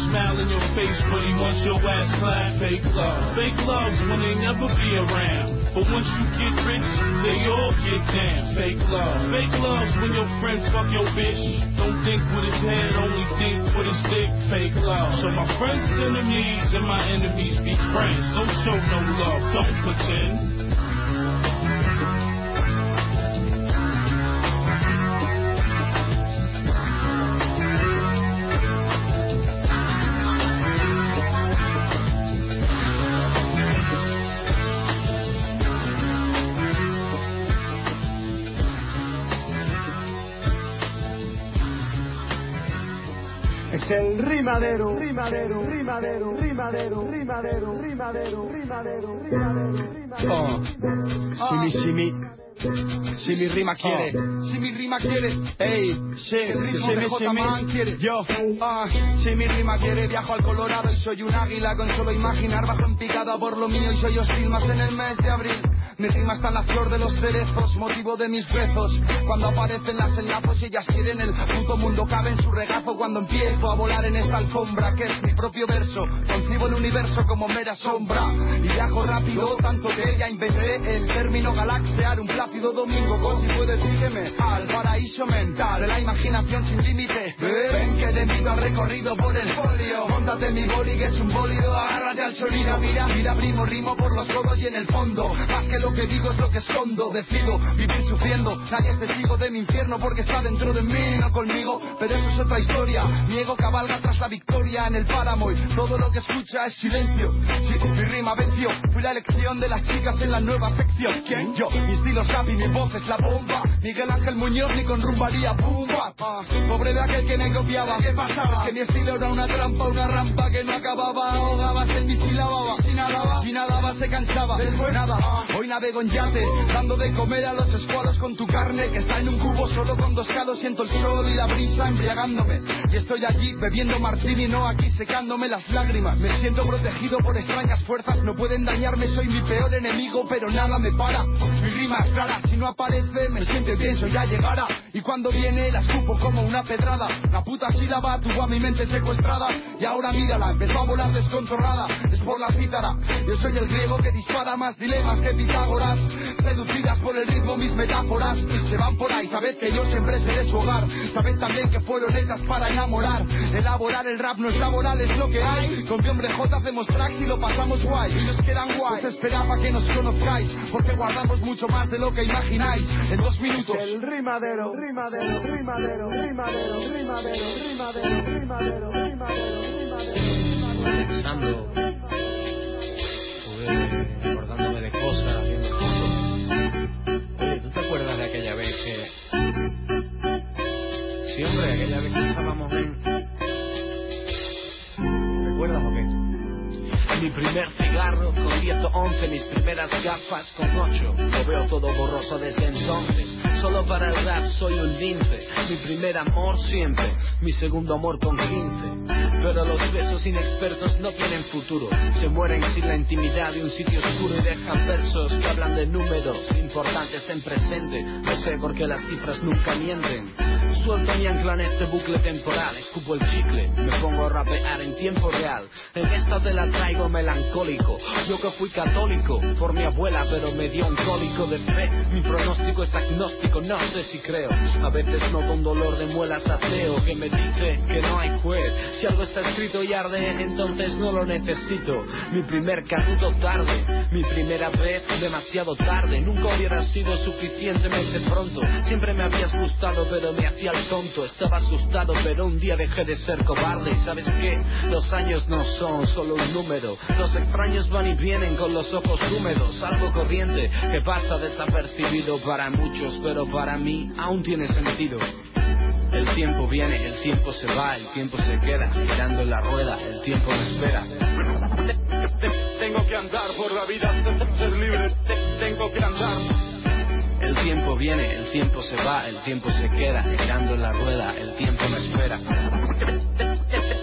Smile in your face, but he wants your ass flat. Fake love. Fake loves when they never be around. But once you get rich, they all get down. Fake love. Fake loves when your friend fuck your bitch. Don't think with his head, only think with his dick. Fake love. So my friends' enemies and my enemies be friends. Don't show no love, don't pretend. Rimadero, rimadero, rimadero, rimadero, rimadero, rimadero, rimadero, rimadero, Oh. Si mi, si mi, si mi rima quiere, si mi rima quiere, ey, de J Man quiere, yo, ah, si mi rima quiere, viajo al Colorado y soy un águila con solo imaginar. Bajo en picada por lo mío y soy hostil más en el mes de abril. Mi rima está en la flor de los cerezos, motivo de mis rezos. Cuando aparecen las señazos y ellas quieren el puto mundo cabe en su regazo. Cuando empiezo a volar en esta alfombra que es mi propio verso, concibo el universo como mera sombra. Y viajo rápido, tanto que ya inventé el término galaxear un plácido domingo. Con si puedes sígueme al paraíso mental de la imaginación sin límite. Ven que invito al recorrido por el folio. Móntate mi boli que es un bólido, agárrate al sonido. Mira, mira, primo, rimo por los codos y en el fondo. Más que lo que digo es lo que escondo. Decido vivir sufriendo. Nadie es testigo de mi infierno porque está dentro de mí, no conmigo. Pero eso es otra historia. Niego cabalga tras la victoria en el páramo y todo lo que escucha es silencio. Sí, mi rima venció. Fui la elección de las chicas en la nueva sección. ¿Quién? Yo. Mi estilo es rap y mi voz es la bomba. Miguel Ángel Muñoz ni con rumbaría. Pumba. Ah, pobre de aquel que me copiaba. ¿Qué pasaba? Que mi estilo era una trampa, una rampa que no acababa. Ahogabas en mi sílaba. Si nadaba, si nadaba se cansaba. Después nada. Hoy navego en yate, dando de comer a los escualos con tu carne, que está en un cubo solo con dos calos, siento el sol y la brisa embriagándome. Y estoy allí bebiendo martini, no aquí secándome las lágrimas. Me siento protegido por extrañas fuerzas, no pueden dañarme, soy mi peor enemigo, pero nada me para. Mi rima es clara, si no aparece, me siento y pienso ya llegará. Y cuando viene, la escupo como una pedrada. La puta sílaba tuvo a mi mente secuestrada. Y ahora mírala, empezó a volar descontrolada. Es por la cítara. Yo soy el griego que dispara más dilemas que Pitágoras. Seducidas por el ritmo, mis metáforas se van por ahí. Sabed que yo siempre seré su hogar. Sabed también que fueron hechas para enamorar. Elaborar el rap no es laboral, es lo que hay. Con mi hombre J hacemos tracks y lo pasamos guay. Y nos quedan guay. Os esperaba que nos conozcáis. Porque guardamos mucho más de lo que imagináis. En dos minutos. El rimadero, rimadero, rimadero, rimadero, rimadero, rimadero, rimadero, rimadero, mis primeras gafas con 8. Lo veo todo borroso desde entonces. Solo para el rap soy un lince. Mi primer amor siempre, mi segundo amor con 15. Pero los besos inexpertos no tienen futuro. Se mueren sin la intimidad de un sitio oscuro y dejan versos que hablan de números importantes en presente. No sé por qué las cifras nunca mienten. Suelto mi ancla en este bucle temporal, escupo el chicle, me pongo a rapear en tiempo real. En esta te la traigo melancólico. Yo que fui católico por mi abuela, pero me dio un cólico de fe. Mi pronóstico es agnóstico, no sé si creo. A veces noto un dolor de muelas ateo que me dice que no hay juez. Si algo está escrito y arde, entonces no lo necesito. Mi primer canuto tarde, mi primera vez demasiado tarde. Nunca hubiera sido suficientemente pronto. Siempre me habías gustado, pero me hacía el tonto. Estaba asustado, pero un día dejé de ser cobarde. ¿Y sabes qué? Los años no son solo un número. Los extraños van y vienen con los ojos húmedos. Algo corriente que pasa desapercibido para muchos, pero para mí aún tiene sentido. El tiempo viene, el tiempo se va, el tiempo se queda, girando la rueda, el tiempo me espera. Tengo que andar por la vida, ser libre, tengo que andar. El tiempo viene, el tiempo se va, el tiempo se queda, girando en la rueda, el tiempo me espera.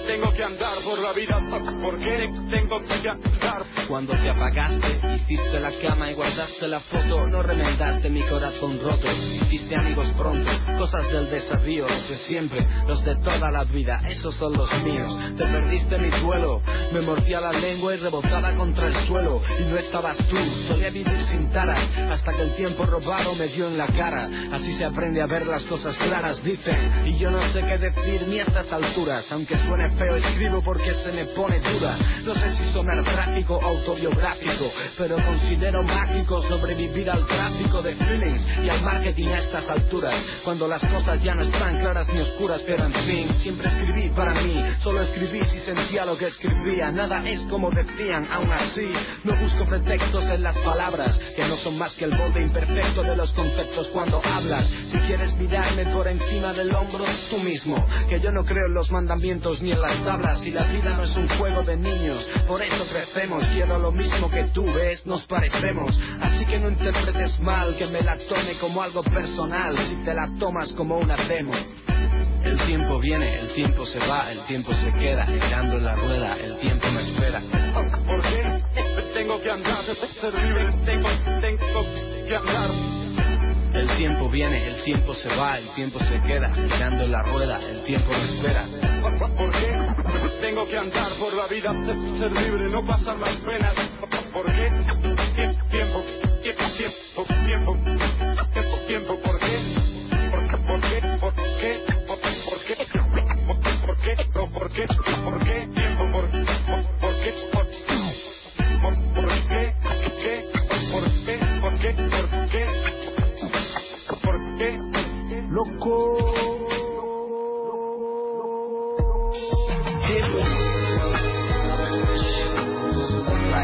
Tengo que andar por la vida, ¿por qué tengo que andar? Cuando te apagaste, hiciste la cama y guardaste la foto, no remendaste mi corazón roto, hiciste amigos pronto, cosas del desafío, los de siempre, los de toda la vida, esos son los míos. Te perdiste mi duelo, me mordía la lengua y rebotaba contra el suelo, y no estabas tú, solía vivir sin taras, hasta que el tiempo robado me dio en la cara. Así se aprende a ver las cosas claras, dicen, y yo no sé qué decir ni a estas alturas, aunque suene feo, escribo porque se me pone dura. No sé si sonar trágico o autobiográfico, pero considero mágico sobrevivir al tráfico de feelings y al marketing a estas alturas, cuando las cosas ya no están claras ni oscuras, pero en fin, siempre escribí para mí, solo escribí si sentía lo que escribía, nada es como decían, aún así, no busco pretextos en las palabras, que no son más que el molde imperfecto de los conceptos cuando hablas, si quieres mirarme por encima del hombro, tú mismo, que yo no creo en los mandamientos ni en las tablas, y la vida no es un juego de niños, por eso crecemos, quiero lo mismo que tú ves, nos parecemos, así que no interpretes mal que me la tome como algo personal, si te la tomas como una demo. El tiempo viene, el tiempo se va, el tiempo se queda, girando en la rueda, el tiempo me espera. ¿Por qué tengo que andar? Ser libre, tengo, tengo que andar. El tiempo viene, el tiempo se va, el tiempo se queda, girando en la rueda, el tiempo me espera. ¿Por qué tengo que andar por la vida? Ser libre, no pasar las penas. ¿Por qué? Tiempo, tiempo, tiempo, tiempo, tiempo, tiempo, ¿por qué? ¿Por qué? ¿Por qué? ¿Por qué? ¿Por qué? ¿Por qué? ¿Por qué? ¿Por qué? ¿por qué? ¿Por qué? ¿Por loco. Hit me.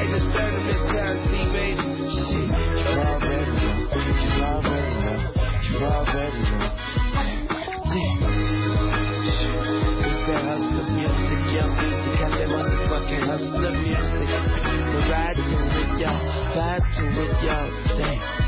This baby. Shit. Hustler music, y'all. Got that motherfucking hustler music. Ride to it, y'all. To it, y'all. Damn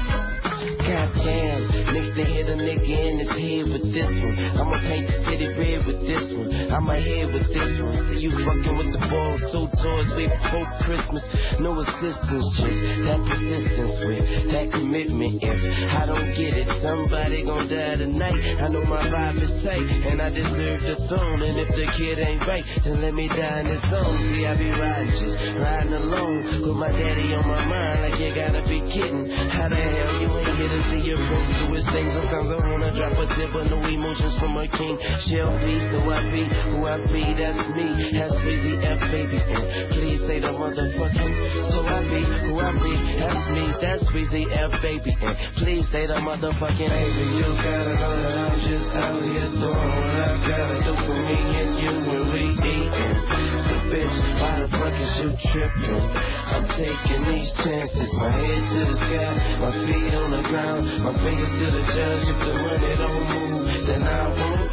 hit a nigga in his head with this one. I'ma paint the city red with this one. I'ma head with this one. See you fucking with the ball, two toys way before Christmas. No assistance, just that persistence with that commitment. If I don't get it, somebody gon' die tonight. I know my vibe is tight, and I deserve the throne. And if the kid ain't right, then let me die in the zone. See, I be riding, just riding alone with my daddy on my mind. Like you gotta be kidding. How the hell you ain't here to see your bro do his thing? Sometimes I wanna drop a tip, but no emotions from a king. Shall be, so I be who I be. That's me. That's crazy F baby. Please say the motherfucking. So I be who I be. That's me. That's crazy F baby. And please say the motherfucking. Baby, you gotta know that I'm just out here doing what I gotta do for me and you when we eatin'. So bitch, why the fuck is you tripping? I'm taking these chances. My head to the sky, my feet on the ground, my fingers to the judge. Money don't move, then I won't.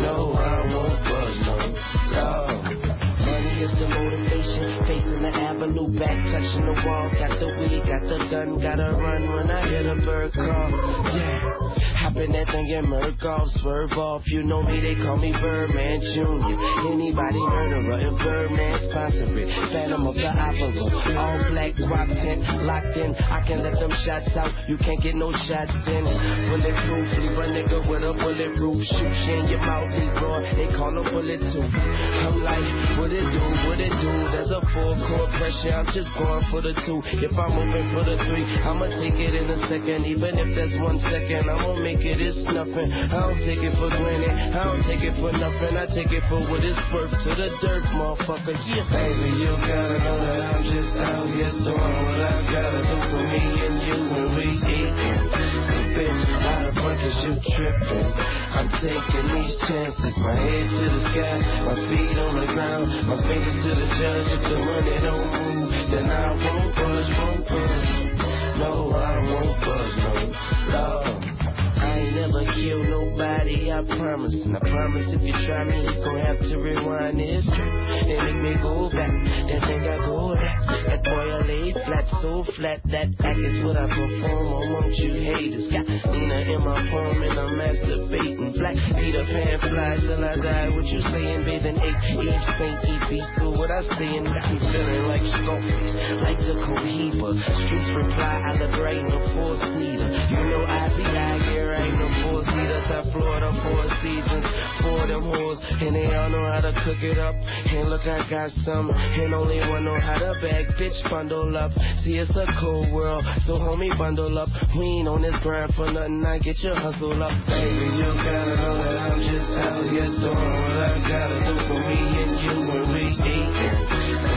No, I won't budge, no, no. Money is the motivation, facing the avenue, back touching the wall. Got the weed, got the gun, gotta run when I hear the bird call. Yeah, hopping that thing and murk off, swerve off. You know me, they call me Birdman Jr. Anybody murderer, if Birdman sponsor it. Phantom of the opera, all black rock in, locked in. I can let them shots out, you can't get no shots in. Bulletproof, leave a nigga with a bulletproof. Shoot you in your mouth, raw, they call them bullet too. I'm like, what it do, what it do? There's a full court pressure, I'm just going for the two. If I'm moving for the three, I'ma take it in a second. Even if there's one second, I'ma make it, it's nothing. I don't take it for granted, I don't take it for nothing. I take it for what it's worth to the dirt, motherfucker. Yeah, baby, you gotta know that I'm just out here doing what I gotta do for me and you when we eatin'. Bitch, why the fuck you tripping? I'm taking these chances, my head to the sky, my feet on the ground, my fingers to the judge. If the money don't move, then I won't budge, won't budge. No, I won't budge, no, no. Ain't never killed nobody, I promise. And I promise if you try me, you gon' have to rewind history. They make me go back, then think I go back. That boy I lay flat, so flat, that act is what I perform. I want you haters. Got Nina in my form and I'm masturbating. Black Peter Pan flies till I die. What you saying, bathing eight, Eve, Saint EP. So what I saying, me feeling like Scarface, like the Cohiba. Streets reply, I look right in the four seater. You know I be out here, I Top Florida, four seasons, four them whores. And they all know how to cook it up. And look, I got some, and only one know how to bag. Bitch, bundle up. See, it's a cold world, so homie, bundle up. We ain't on this grind for nothing. I get your hustle up, baby. You gotta know that I'm just out here doing what I gotta do for me and you when we eatin'.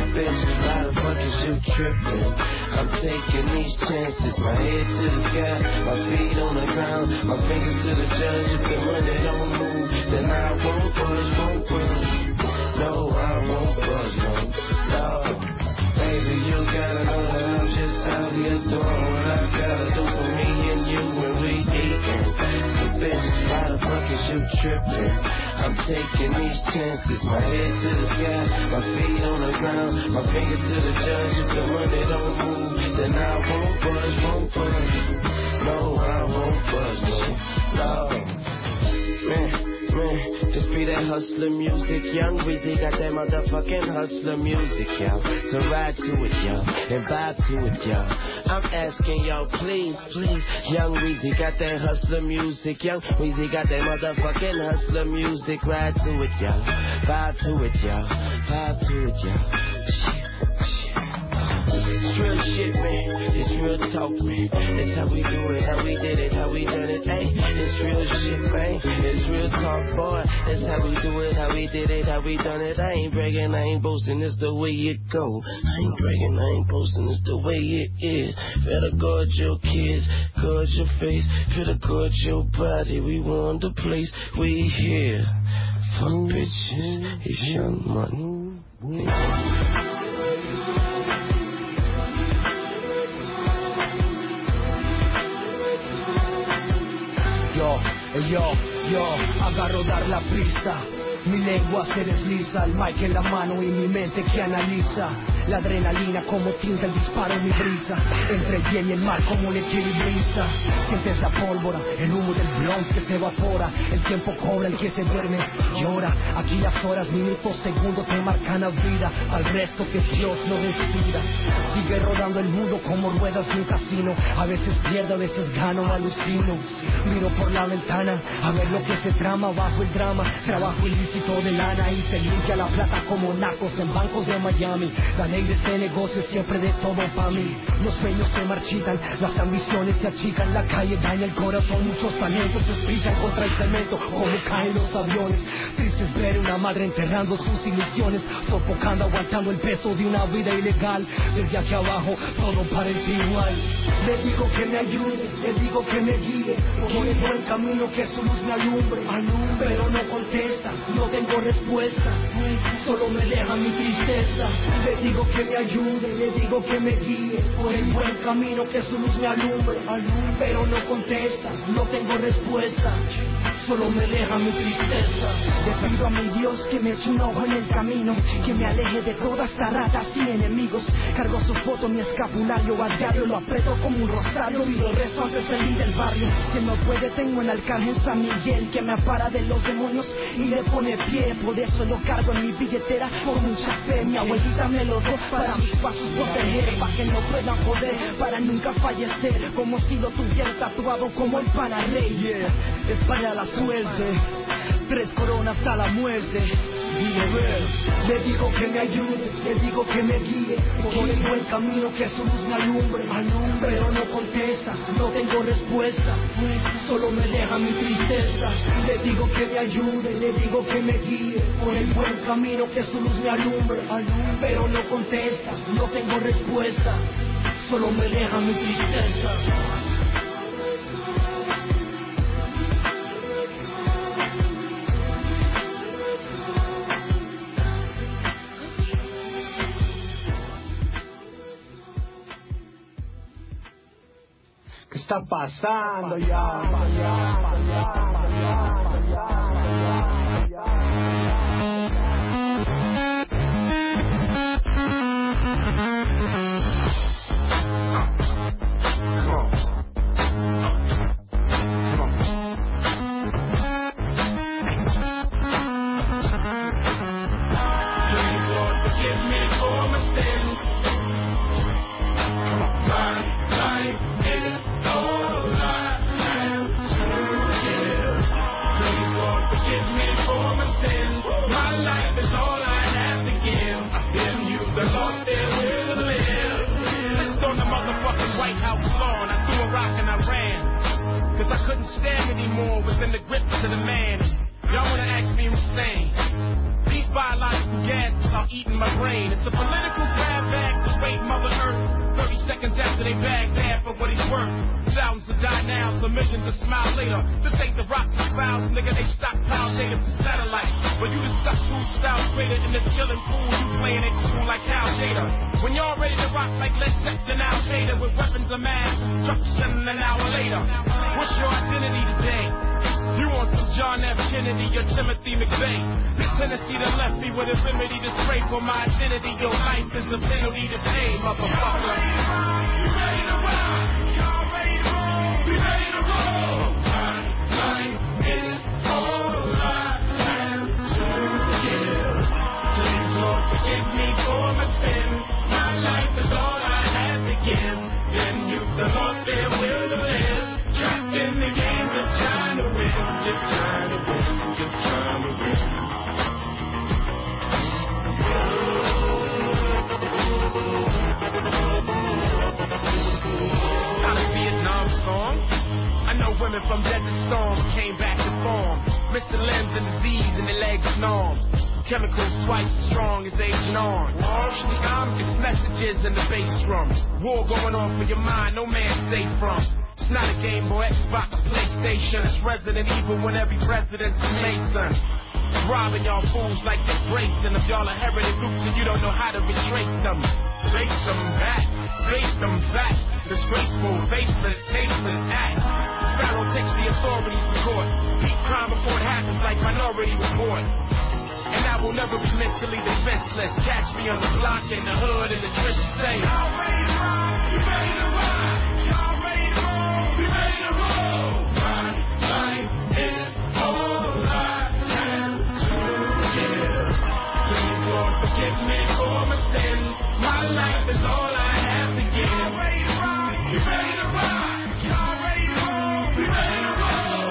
Bitch, why the fuck is you tripping? I'm taking these chances, my head to the sky, my feet on the ground, my fingers to the judge. If the money don't move, then I won't budge, won't budge. No, I won't budge, no, no. Baby, you gotta know that I'm just out here doing what I gotta do for me and you when we eatin'. So bitch, why the fuck is you tripping? I'm taking these chances, my head to the sky, my feet on the ground, my fingers to the judge. If the money don't move, then I won't budge, won't budge. No, I won't budge, no, man, just be that hustler music, young Weezy got that motherfucking hustler music, y'all. So ride to it, y'all, and vibe to it, y'all. I'm asking y'all, please, please, young Weezy got that hustler music, young Weezy got that motherfucking hustler music. Ride to it, y'all, vibe to it, y'all, vibe to it, y'all. It's real shit, man. It's real talk, man. It's how we do it, how we did it, how we done it. Hey, it's real shit, man. It's real talk, boy. It's how we do it, how we did it, how we done it. I ain't bragging, I ain't boasting. It's the way it go. I ain't bragging, I ain't boasting. It's the way it is. Better guard your kids, guard your face. Better guard your body. We want the place. We here. Fuck bitches. It's young money. Yo, yo, haga rodar la pista. Mi lengua se desliza, el mic en la mano y mi mente que analiza. La adrenalina como tinta el disparo en mi brisa. Entre el bien y el mal como un equilibrista. Sientes la pólvora, el humo del blunt que se evapora. El tiempo cobra, el que se duerme llora. Aquí las horas, minutos, segundos te marcan la vida. Al resto que Dios no decida. Sigue rodando el mundo como ruedas de un casino. A veces pierdo, a veces gano, alucino. Miro por la ventana a ver lo que se trama bajo el drama. Trabajo ilícito de lana y se limpia la plata como nacos en bancos de Miami. La ley de este negocio siempre de todo para mí. Los sueños se marchitan, las ambiciones se achican. La calle daña el corazón, muchos talentos se estrellan contra el cemento como caen los aviones. Triste es ver una madre enterrando sus ilusiones, sofocando, aguantando el peso de una vida ilegal. Desde aquí abajo todo parece igual. Le digo que me ayude, le digo que me guíe por el buen camino que su luz me alumbre, alumbre, pero no contesta, no tengo respuesta, pues solo me deja mi tristeza. Le digo que me ayude, le digo que me guíe por el buen camino que su luz me alumbre, pero no contesta, no tengo respuesta, solo me deja mi tristeza. Le pido a mi Dios que me eche un ojo en el camino, que me aleje de todas estas ratas y enemigos. Cargo su foto, mi escapulario a diario, lo aprieto como un rosario y lo rezo antes de salir del barrio. Que no puede, tengo el arcángel San Miguel que me apara de los demonios y le pone pie. Por eso lo cargo en mi billetera por mucha fe. Mi abuelita me lo dio para mis pasos proteger, para que no puedan joder, para nunca fallecer. Como si lo tuviera tatuado como el panarrey. Yeah, es para la suerte, tres coronas a la muerte. Le digo que me ayude, le digo que me guíe por el buen camino que su luz me alumbre, pero no contesta, no tengo respuesta, pues solo me deja mi tristeza. Le digo que me ayude, le digo que me guíe por el buen camino que su luz me alumbre, pero no contesta, no tengo respuesta, solo me deja mi tristeza. Está pasando ya? Cause I couldn't stand anymore within the grip of the man. Y'all wanna ask me who's sane? These biological are eating my brain. It's a political grab bag to rape Mother Earth. 30 seconds after they bag dad for what he's worth. Thousands to die now, so millions to smile later. This ain't the rock files, nigga, they stockpile data for satellites. But you just suck two styles greater in the chilling pool. You playing it cool like Al Qaeda. When y'all ready to rock like Led Zeppelin Al Qaeda with weapons of mass destruction an hour later. What's your identity today? You want some John F. Kennedy or Timothy McVeigh? This Tennessee that left me with a remedy to scrape for my identity. Your life is the penalty to pay, motherfucker. You ready to rock? Y'all ready to roll? We ready to roll. My life is all I have to give. Please, Lord, forgive me for my sins. My life is all I have to give. In you, the Lord there will live. Trapped in the game, just trying to win, just trying to win, just trying to win. Not a Vietnam song. I know women from Desert Storm came back to form. Mr. Limbs and disease and the legs of norms. Chemicals twice as strong as Agent Orange. It's messages in the bass drums. War going on for your mind, no man safe from. It's not a Game Boy, Xbox, PlayStation. It's Resident Evil when every president's a Mason. Robbing y'all fools like Dick Grayson. If y'all inherited groups and you don't know how to retrace them. Face them back, face them back. Disgraceful, faceless, tasteless acts. Pharaoh takes the authorities to court. Beat crime before it happens like Minority Report. And I will never be mentally defenseless. Catch me on the block in the hood in the trenches say, Y'all ready to ride? You ready to ride? Y'all ready to roll? We ready to roll? Ride like forgive me for my sins. My life is all I have to give. Y'all ready to ride? You ready to ride? Y'all ready to roll? We ready to roll?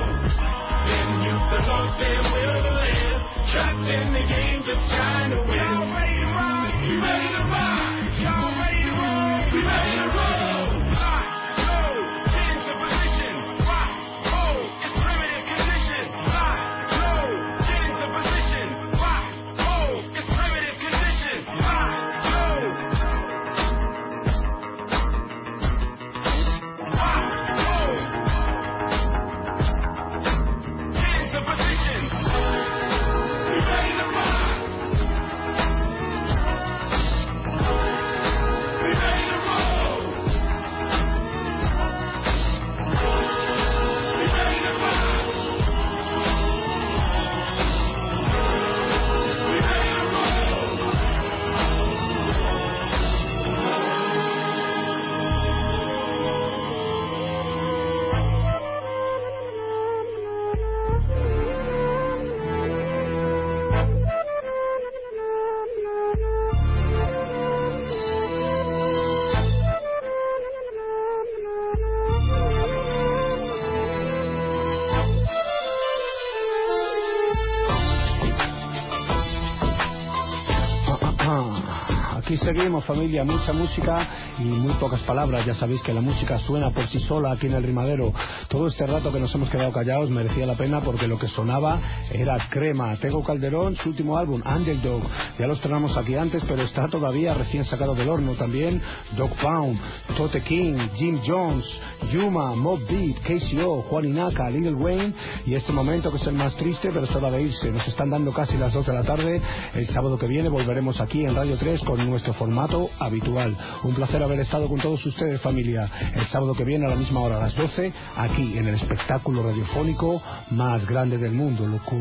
Then you the lost their will to live. Trapped in the game, just trying to win. Seguimos familia, mucha música y muy pocas palabras. Ya sabéis que la música suena por sí sola aquí en el rimadero. Todo este rato que nos hemos quedado callados merecía la pena porque lo que sonaba era crema. Tego Calderón, su último álbum, Underdog. Ya lo estrenamos aquí antes, pero está todavía recién sacado del horno también. Dog Pound, Tote King, Jim Jones, Yuma, Mob Deep, KCO, Juan Inaka, Little Wayne y este momento que es el más triste, pero de irse. Nos están dando casi las 2 de la tarde. El sábado que viene volveremos aquí en Radio 3 con nuestro formato habitual. Un placer haber estado con todos ustedes, familia. El sábado que viene a la misma hora, a las 12, aquí en el espectáculo radiofónico más grande del mundo, loco.